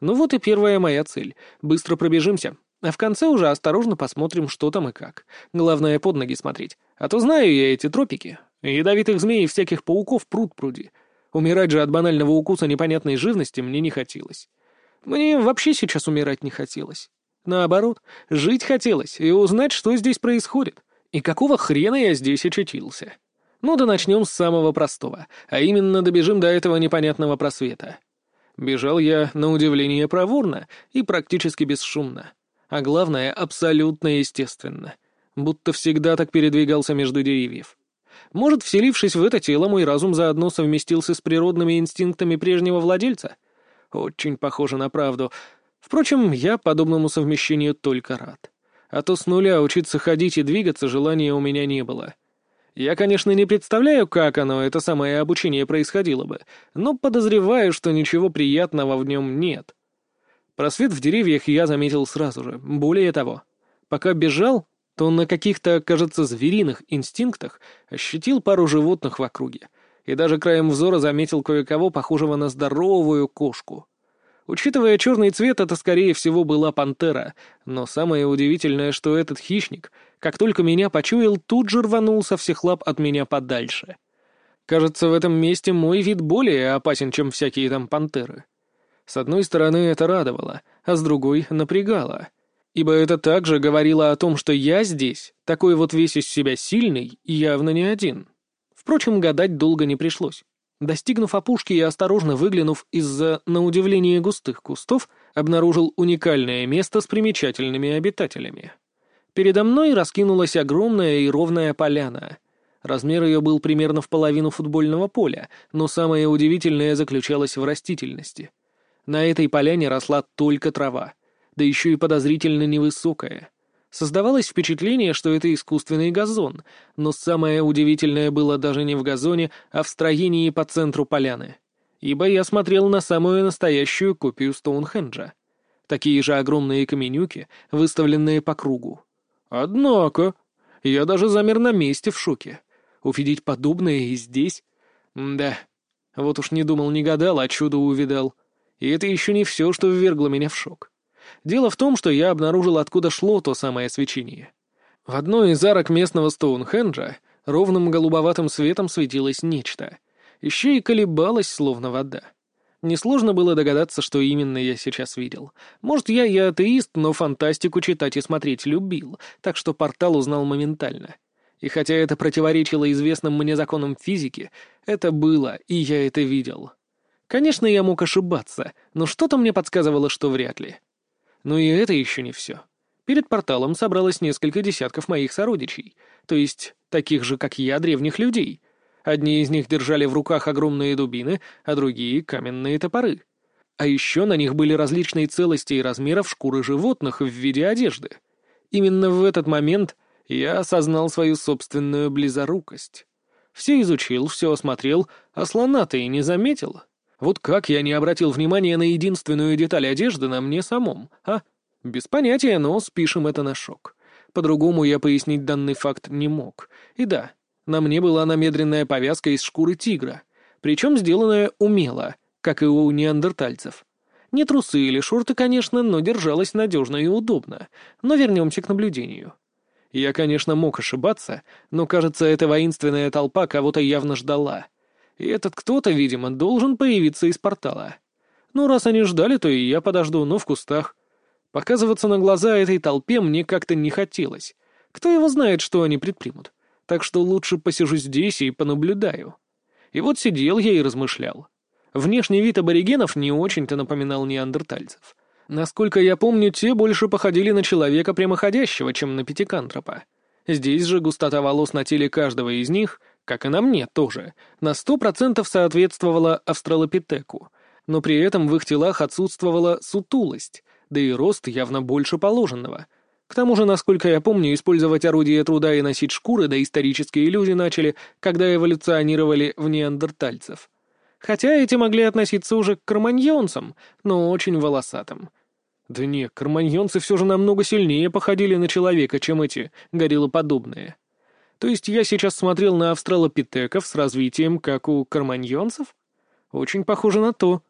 Ну вот и первая моя цель. Быстро пробежимся. А в конце уже осторожно посмотрим, что там и как. Главное, под ноги смотреть. А то знаю я эти тропики. Ядовитых змей и всяких пауков пруд пруди. Умирать же от банального укуса непонятной живности мне не хотелось. Мне вообще сейчас умирать не хотелось. Наоборот, жить хотелось и узнать, что здесь происходит. И какого хрена я здесь очутился? Ну да начнем с самого простого, а именно добежим до этого непонятного просвета. Бежал я, на удивление, проворно и практически бесшумно. А главное, абсолютно естественно. Будто всегда так передвигался между деревьев. Может, вселившись в это тело, мой разум заодно совместился с природными инстинктами прежнего владельца? Очень похоже на правду. Впрочем, я подобному совмещению только рад а то с нуля учиться ходить и двигаться желания у меня не было. Я, конечно, не представляю, как оно, это самое обучение происходило бы, но подозреваю, что ничего приятного в нем нет. Просвет в деревьях я заметил сразу же. Более того, пока бежал, то на каких-то, кажется, звериных инстинктах ощутил пару животных в округе, и даже краем взора заметил кое-кого, похожего на здоровую кошку. Учитывая черный цвет, это, скорее всего, была пантера, но самое удивительное, что этот хищник, как только меня почуял, тут же рванул со всех лап от меня подальше. Кажется, в этом месте мой вид более опасен, чем всякие там пантеры. С одной стороны, это радовало, а с другой — напрягало. Ибо это также говорило о том, что я здесь, такой вот весь из себя сильный, явно не один. Впрочем, гадать долго не пришлось. Достигнув опушки и осторожно выглянув из-за, на удивление, густых кустов, обнаружил уникальное место с примечательными обитателями. Передо мной раскинулась огромная и ровная поляна. Размер ее был примерно в половину футбольного поля, но самое удивительное заключалось в растительности. На этой поляне росла только трава, да еще и подозрительно невысокая. Создавалось впечатление, что это искусственный газон, но самое удивительное было даже не в газоне, а в строении по центру поляны. Ибо я смотрел на самую настоящую копию Стоунхенджа. Такие же огромные каменюки, выставленные по кругу. Однако, я даже замер на месте в шоке. Увидеть подобное и здесь? Да, вот уж не думал, не гадал, а чудо увидал. И это еще не все, что ввергло меня в шок. Дело в том, что я обнаружил, откуда шло то самое свечение. В одной из арок местного Стоунхенджа ровным голубоватым светом светилось нечто. Еще и колебалось, словно вода. Несложно было догадаться, что именно я сейчас видел. Может, я и атеист, но фантастику читать и смотреть любил, так что портал узнал моментально. И хотя это противоречило известным мне законам физики, это было, и я это видел. Конечно, я мог ошибаться, но что-то мне подсказывало, что вряд ли. Но и это еще не все. Перед порталом собралось несколько десятков моих сородичей, то есть таких же, как я, древних людей. Одни из них держали в руках огромные дубины, а другие — каменные топоры. А еще на них были различные целости и размеров шкуры животных в виде одежды. Именно в этот момент я осознал свою собственную близорукость. Все изучил, все осмотрел, а слона-то и не заметил. Вот как я не обратил внимания на единственную деталь одежды на мне самом, а? Без понятия, но спишем это на шок. По-другому я пояснить данный факт не мог. И да, на мне была намедренная повязка из шкуры тигра, причем сделанная умело, как и у неандертальцев. Не трусы или шорты, конечно, но держалась надежно и удобно. Но вернемся к наблюдению. Я, конечно, мог ошибаться, но, кажется, эта воинственная толпа кого-то явно ждала — и этот кто-то, видимо, должен появиться из портала. Ну, раз они ждали, то и я подожду, но в кустах. Показываться на глаза этой толпе мне как-то не хотелось. Кто его знает, что они предпримут. Так что лучше посижу здесь и понаблюдаю. И вот сидел я и размышлял. Внешний вид аборигенов не очень-то напоминал неандертальцев. Насколько я помню, те больше походили на человека прямоходящего, чем на пятикантропа. Здесь же густота волос на теле каждого из них как и на мне тоже, на сто процентов соответствовала австралопитеку, но при этом в их телах отсутствовала сутулость, да и рост явно больше положенного. К тому же, насколько я помню, использовать орудия труда и носить шкуры доисторические люди начали, когда эволюционировали в неандертальцев. Хотя эти могли относиться уже к карманьонцам, но очень волосатым. Да не, карманьонцы все же намного сильнее походили на человека, чем эти гориллоподобные. То есть я сейчас смотрел на австралопитеков с развитием, как у карманьонцев? Очень похоже на то.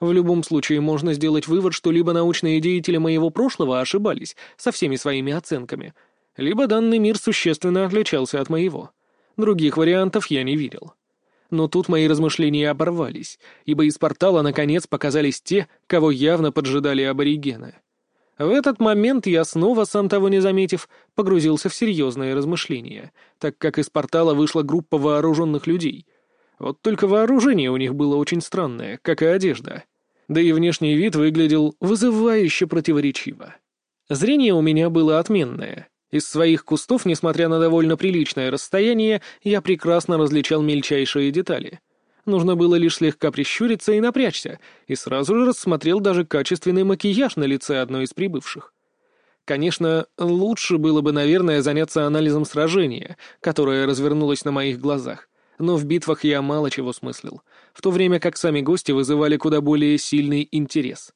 В любом случае можно сделать вывод, что либо научные деятели моего прошлого ошибались со всеми своими оценками, либо данный мир существенно отличался от моего. Других вариантов я не видел. Но тут мои размышления оборвались, ибо из портала наконец показались те, кого явно поджидали аборигены. В этот момент я снова, сам того не заметив, погрузился в серьезные размышления, так как из портала вышла группа вооруженных людей. Вот только вооружение у них было очень странное, как и одежда. Да и внешний вид выглядел вызывающе противоречиво. Зрение у меня было отменное. Из своих кустов, несмотря на довольно приличное расстояние, я прекрасно различал мельчайшие детали — Нужно было лишь слегка прищуриться и напрячься, и сразу же рассмотрел даже качественный макияж на лице одной из прибывших. Конечно, лучше было бы, наверное, заняться анализом сражения, которое развернулось на моих глазах, но в битвах я мало чего смыслил, в то время как сами гости вызывали куда более сильный интерес.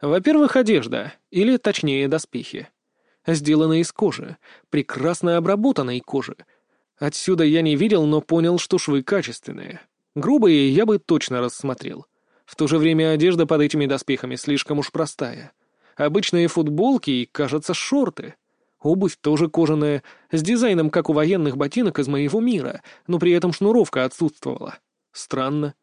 Во-первых, одежда, или точнее доспехи. Сделаны из кожи, прекрасно обработанной кожи. Отсюда я не видел, но понял, что швы качественные. Грубые я бы точно рассмотрел. В то же время одежда под этими доспехами слишком уж простая. Обычные футболки и, кажется, шорты. Обувь тоже кожаная, с дизайном, как у военных ботинок из моего мира, но при этом шнуровка отсутствовала. Странно.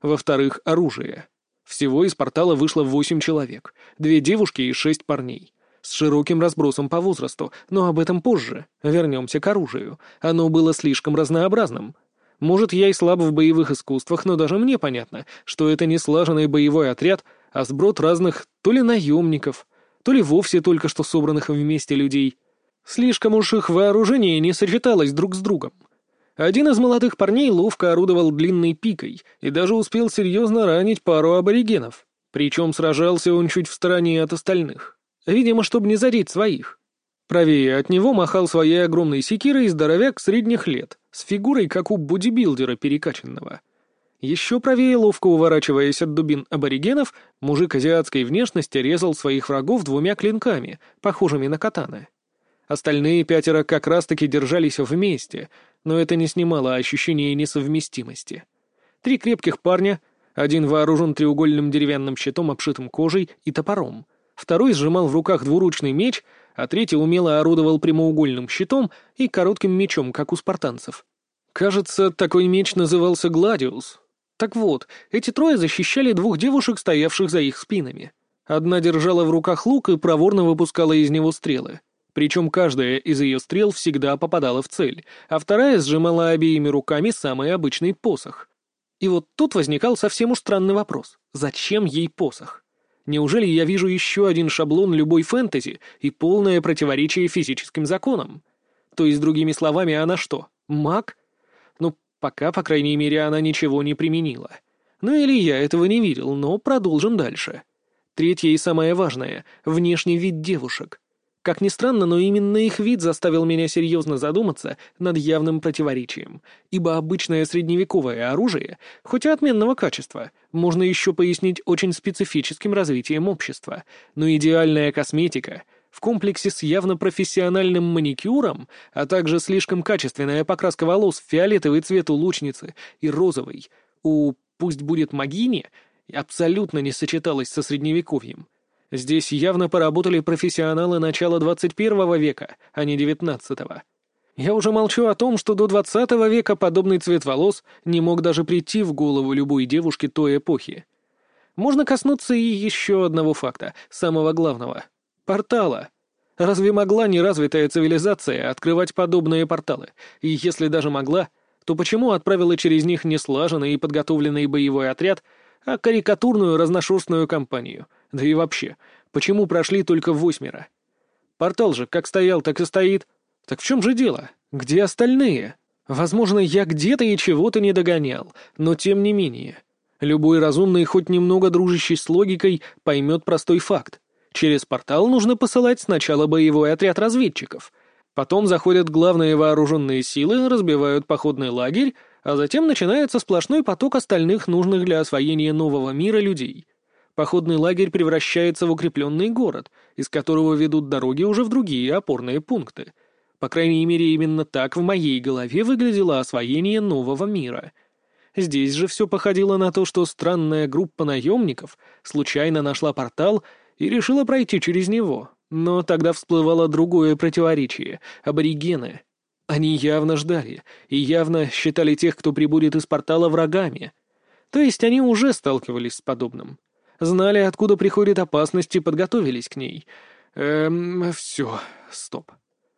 Во-вторых, оружие. Всего из портала вышло восемь человек, две девушки и шесть парней. С широким разбросом по возрасту, но об этом позже. Вернемся к оружию. Оно было слишком разнообразным — может, я и слаб в боевых искусствах, но даже мне понятно, что это не слаженный боевой отряд, а сброд разных то ли наемников, то ли вовсе только что собранных вместе людей. Слишком уж их вооружение не сочеталось друг с другом. Один из молодых парней ловко орудовал длинной пикой и даже успел серьезно ранить пару аборигенов. Причем сражался он чуть в стороне от остальных. Видимо, чтобы не задеть своих. Правее от него махал своей огромной секирой здоровяк средних лет, с фигурой, как у бодибилдера перекачанного. Еще правее, ловко уворачиваясь от дубин аборигенов, мужик азиатской внешности резал своих врагов двумя клинками, похожими на катаны. Остальные пятеро как раз-таки держались вместе, но это не снимало ощущения несовместимости. Три крепких парня, один вооружен треугольным деревянным щитом, обшитым кожей, и топором. Второй сжимал в руках двуручный меч, а третий умело орудовал прямоугольным щитом и коротким мечом, как у спартанцев. Кажется, такой меч назывался «Гладиус». Так вот, эти трое защищали двух девушек, стоявших за их спинами. Одна держала в руках лук и проворно выпускала из него стрелы. Причем каждая из ее стрел всегда попадала в цель, а вторая сжимала обеими руками самый обычный посох. И вот тут возникал совсем уж странный вопрос. Зачем ей посох? Неужели я вижу еще один шаблон любой фэнтези и полное противоречие физическим законам? То есть, другими словами, она что, маг? Ну, пока, по крайней мере, она ничего не применила. Ну или я этого не видел, но продолжим дальше. Третье и самое важное — внешний вид девушек. Как ни странно, но именно их вид заставил меня серьезно задуматься над явным противоречием, ибо обычное средневековое оружие, хоть и отменного качества, можно еще пояснить очень специфическим развитием общества, но идеальная косметика — в комплексе с явно профессиональным маникюром, а также слишком качественная покраска волос в фиолетовый цвет у лучницы и розовый у «пусть будет магини» абсолютно не сочеталась со средневековьем. Здесь явно поработали профессионалы начала 21 века, а не 19 -го. Я уже молчу о том, что до 20 века подобный цвет волос не мог даже прийти в голову любой девушки той эпохи. Можно коснуться и еще одного факта, самого главного — портала. Разве могла неразвитая цивилизация открывать подобные порталы? И если даже могла, то почему отправила через них не слаженный и подготовленный боевой отряд, а карикатурную разношерстную компанию — да и вообще, почему прошли только восьмеро? Портал же как стоял, так и стоит. Так в чем же дело? Где остальные? Возможно, я где-то и чего-то не догонял, но тем не менее. Любой разумный, хоть немного дружащий с логикой, поймет простой факт. Через портал нужно посылать сначала боевой отряд разведчиков. Потом заходят главные вооруженные силы, разбивают походный лагерь, а затем начинается сплошной поток остальных нужных для освоения нового мира людей походный лагерь превращается в укрепленный город, из которого ведут дороги уже в другие опорные пункты. По крайней мере, именно так в моей голове выглядело освоение нового мира. Здесь же все походило на то, что странная группа наемников случайно нашла портал и решила пройти через него. Но тогда всплывало другое противоречие — аборигены. Они явно ждали и явно считали тех, кто прибудет из портала, врагами. То есть они уже сталкивались с подобным знали, откуда приходит опасность и подготовились к ней. Эм, все, стоп.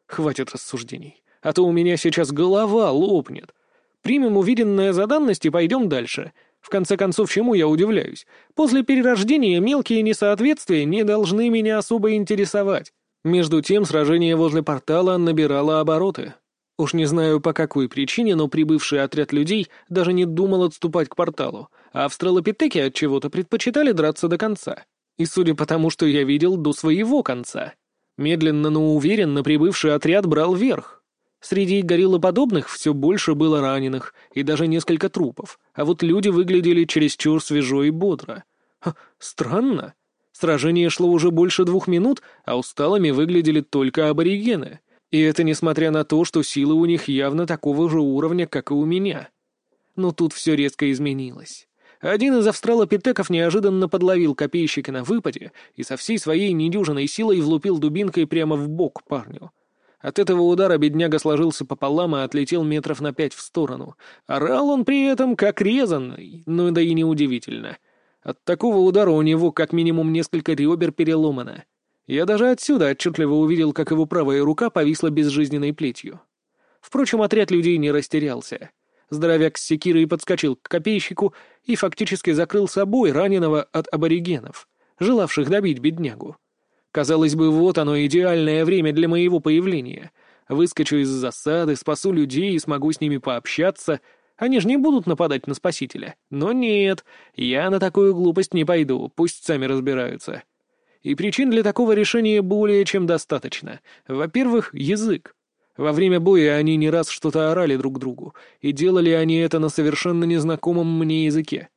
Хватит рассуждений, а то у меня сейчас голова лопнет. Примем увиденное за данность и пойдем дальше. В конце концов, чему я удивляюсь? После перерождения мелкие несоответствия не должны меня особо интересовать. Между тем, сражение возле портала набирало обороты. Уж не знаю по какой причине, но прибывший отряд людей даже не думал отступать к порталу, австралопитеки от чего-то предпочитали драться до конца. И судя по тому, что я видел, до своего конца. Медленно, но уверенно прибывший отряд брал верх. Среди гориллоподобных все больше было раненых и даже несколько трупов, а вот люди выглядели чересчур свежо и бодро. Ха, странно. Сражение шло уже больше двух минут, а усталыми выглядели только аборигены — и это несмотря на то, что силы у них явно такого же уровня, как и у меня. Но тут все резко изменилось. Один из австралопитеков неожиданно подловил копейщика на выпаде и со всей своей недюжиной силой влупил дубинкой прямо в бок парню. От этого удара бедняга сложился пополам и отлетел метров на пять в сторону. Орал он при этом как резанный, но да и неудивительно. От такого удара у него как минимум несколько ребер переломано. Я даже отсюда отчетливо увидел, как его правая рука повисла безжизненной плетью. Впрочем, отряд людей не растерялся. Здоровяк с секирой подскочил к копейщику и фактически закрыл собой раненого от аборигенов, желавших добить беднягу. Казалось бы, вот оно идеальное время для моего появления. Выскочу из засады, спасу людей и смогу с ними пообщаться. Они же не будут нападать на спасителя. Но нет, я на такую глупость не пойду, пусть сами разбираются. И причин для такого решения более чем достаточно. Во-первых, язык. Во время боя они не раз что-то орали друг другу, и делали они это на совершенно незнакомом мне языке.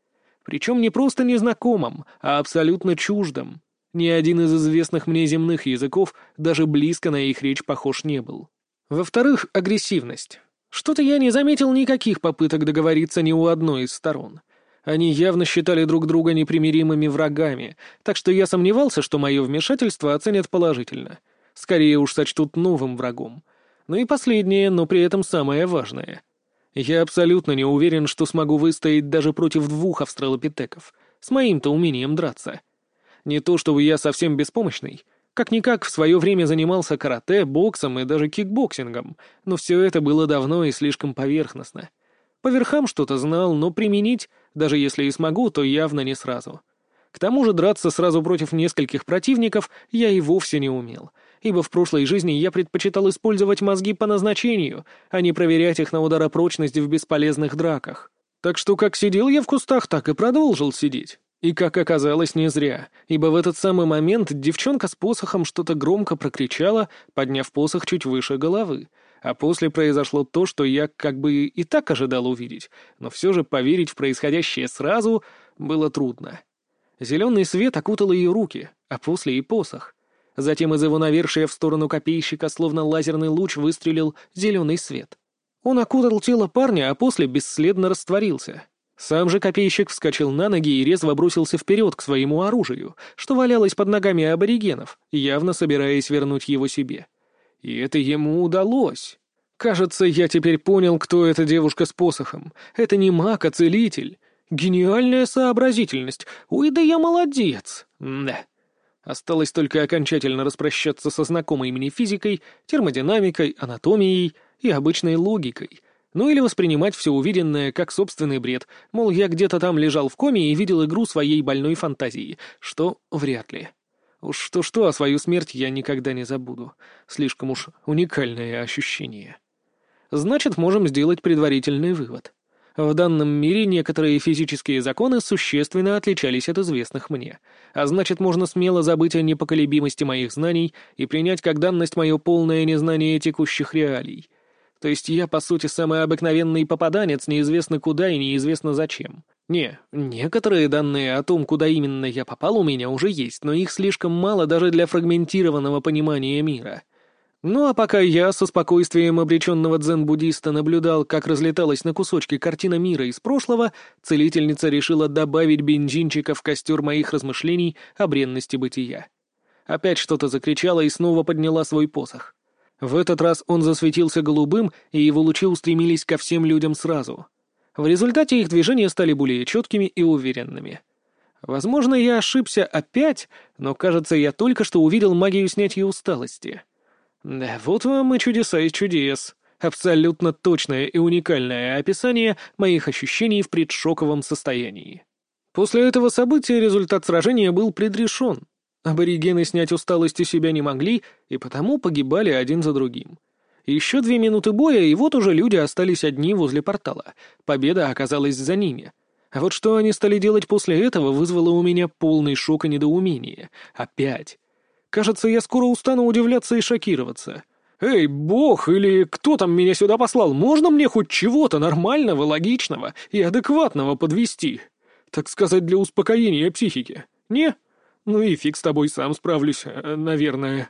Причем не просто незнакомом, а абсолютно чуждом. Ни один из известных мне земных языков даже близко на их речь похож не был. Во-вторых, агрессивность. Что-то я не заметил никаких попыток договориться ни у одной из сторон. Они явно считали друг друга непримиримыми врагами, так что я сомневался, что мое вмешательство оценят положительно. Скорее уж сочтут новым врагом. Ну и последнее, но при этом самое важное. Я абсолютно не уверен, что смогу выстоять даже против двух австралопитеков, с моим-то умением драться. Не то чтобы я совсем беспомощный. Как-никак в свое время занимался карате, боксом и даже кикбоксингом, но все это было давно и слишком поверхностно. По верхам что-то знал, но применить, даже если и смогу, то явно не сразу. К тому же драться сразу против нескольких противников я и вовсе не умел, ибо в прошлой жизни я предпочитал использовать мозги по назначению, а не проверять их на ударопрочность в бесполезных драках. Так что как сидел я в кустах, так и продолжил сидеть. И, как оказалось, не зря, ибо в этот самый момент девчонка с посохом что-то громко прокричала, подняв посох чуть выше головы, а после произошло то, что я как бы и так ожидал увидеть, но все же поверить в происходящее сразу было трудно. Зеленый свет окутал ее руки, а после и посох. Затем из его навершия в сторону копейщика, словно лазерный луч, выстрелил зеленый свет. Он окутал тело парня, а после бесследно растворился. Сам же копейщик вскочил на ноги и резво бросился вперед к своему оружию, что валялось под ногами аборигенов, явно собираясь вернуть его себе. И это ему удалось. Кажется, я теперь понял, кто эта девушка с посохом. Это не маг, а целитель. Гениальная сообразительность. Ой, да я молодец. Да. Осталось только окончательно распрощаться со знакомой мне физикой, термодинамикой, анатомией и обычной логикой. Ну или воспринимать все увиденное как собственный бред, мол, я где-то там лежал в коме и видел игру своей больной фантазии, что вряд ли. Уж что-что, а свою смерть я никогда не забуду. Слишком уж уникальное ощущение. Значит, можем сделать предварительный вывод. В данном мире некоторые физические законы существенно отличались от известных мне, а значит, можно смело забыть о непоколебимости моих знаний и принять как данность мое полное незнание текущих реалий. То есть я, по сути, самый обыкновенный попаданец, неизвестно куда и неизвестно зачем. Не, некоторые данные о том, куда именно я попал, у меня уже есть, но их слишком мало даже для фрагментированного понимания мира. Ну а пока я со спокойствием обреченного дзен-буддиста наблюдал, как разлеталась на кусочки картина мира из прошлого, целительница решила добавить бензинчика в костер моих размышлений о бренности бытия. Опять что-то закричала и снова подняла свой посох. В этот раз он засветился голубым, и его лучи устремились ко всем людям сразу — в результате их движения стали более четкими и уверенными. Возможно, я ошибся опять, но, кажется, я только что увидел магию снятия усталости. Да, вот вам и чудеса из чудес. Абсолютно точное и уникальное описание моих ощущений в предшоковом состоянии. После этого события результат сражения был предрешен. Аборигены снять усталость у себя не могли, и потому погибали один за другим. Еще две минуты боя, и вот уже люди остались одни возле портала. Победа оказалась за ними. А вот что они стали делать после этого, вызвало у меня полный шок и недоумение. Опять. Кажется, я скоро устану удивляться и шокироваться. «Эй, бог, или кто там меня сюда послал, можно мне хоть чего-то нормального, логичного и адекватного подвести? Так сказать, для успокоения психики? Не? Ну и фиг с тобой, сам справлюсь, э, наверное».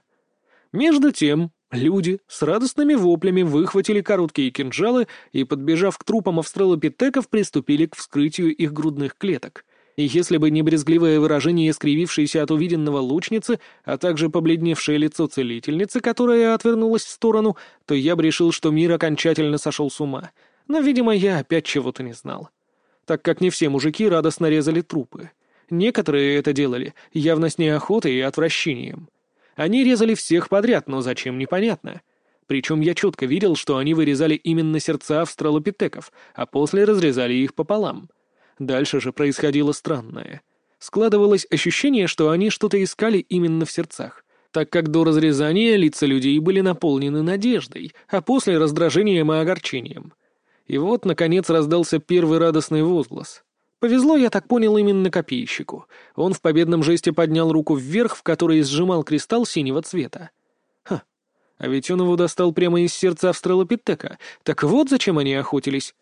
Между тем, Люди с радостными воплями выхватили короткие кинжалы и, подбежав к трупам австралопитеков, приступили к вскрытию их грудных клеток. И если бы не брезгливое выражение скривившейся от увиденного лучницы, а также побледневшее лицо целительницы, которая отвернулась в сторону, то я бы решил, что мир окончательно сошел с ума. Но, видимо, я опять чего-то не знал. Так как не все мужики радостно резали трупы. Некоторые это делали явно с неохотой и отвращением. Они резали всех подряд, но зачем непонятно. Причем я четко видел, что они вырезали именно сердца австралопитеков, а после разрезали их пополам. Дальше же происходило странное. Складывалось ощущение, что они что-то искали именно в сердцах, так как до разрезания лица людей были наполнены надеждой, а после — раздражением и огорчением. И вот, наконец, раздался первый радостный возглас. Повезло, я так понял, именно копейщику. Он в победном жесте поднял руку вверх, в которой сжимал кристалл синего цвета. Ха, а ведь он его достал прямо из сердца австралопитека. Так вот зачем они охотились.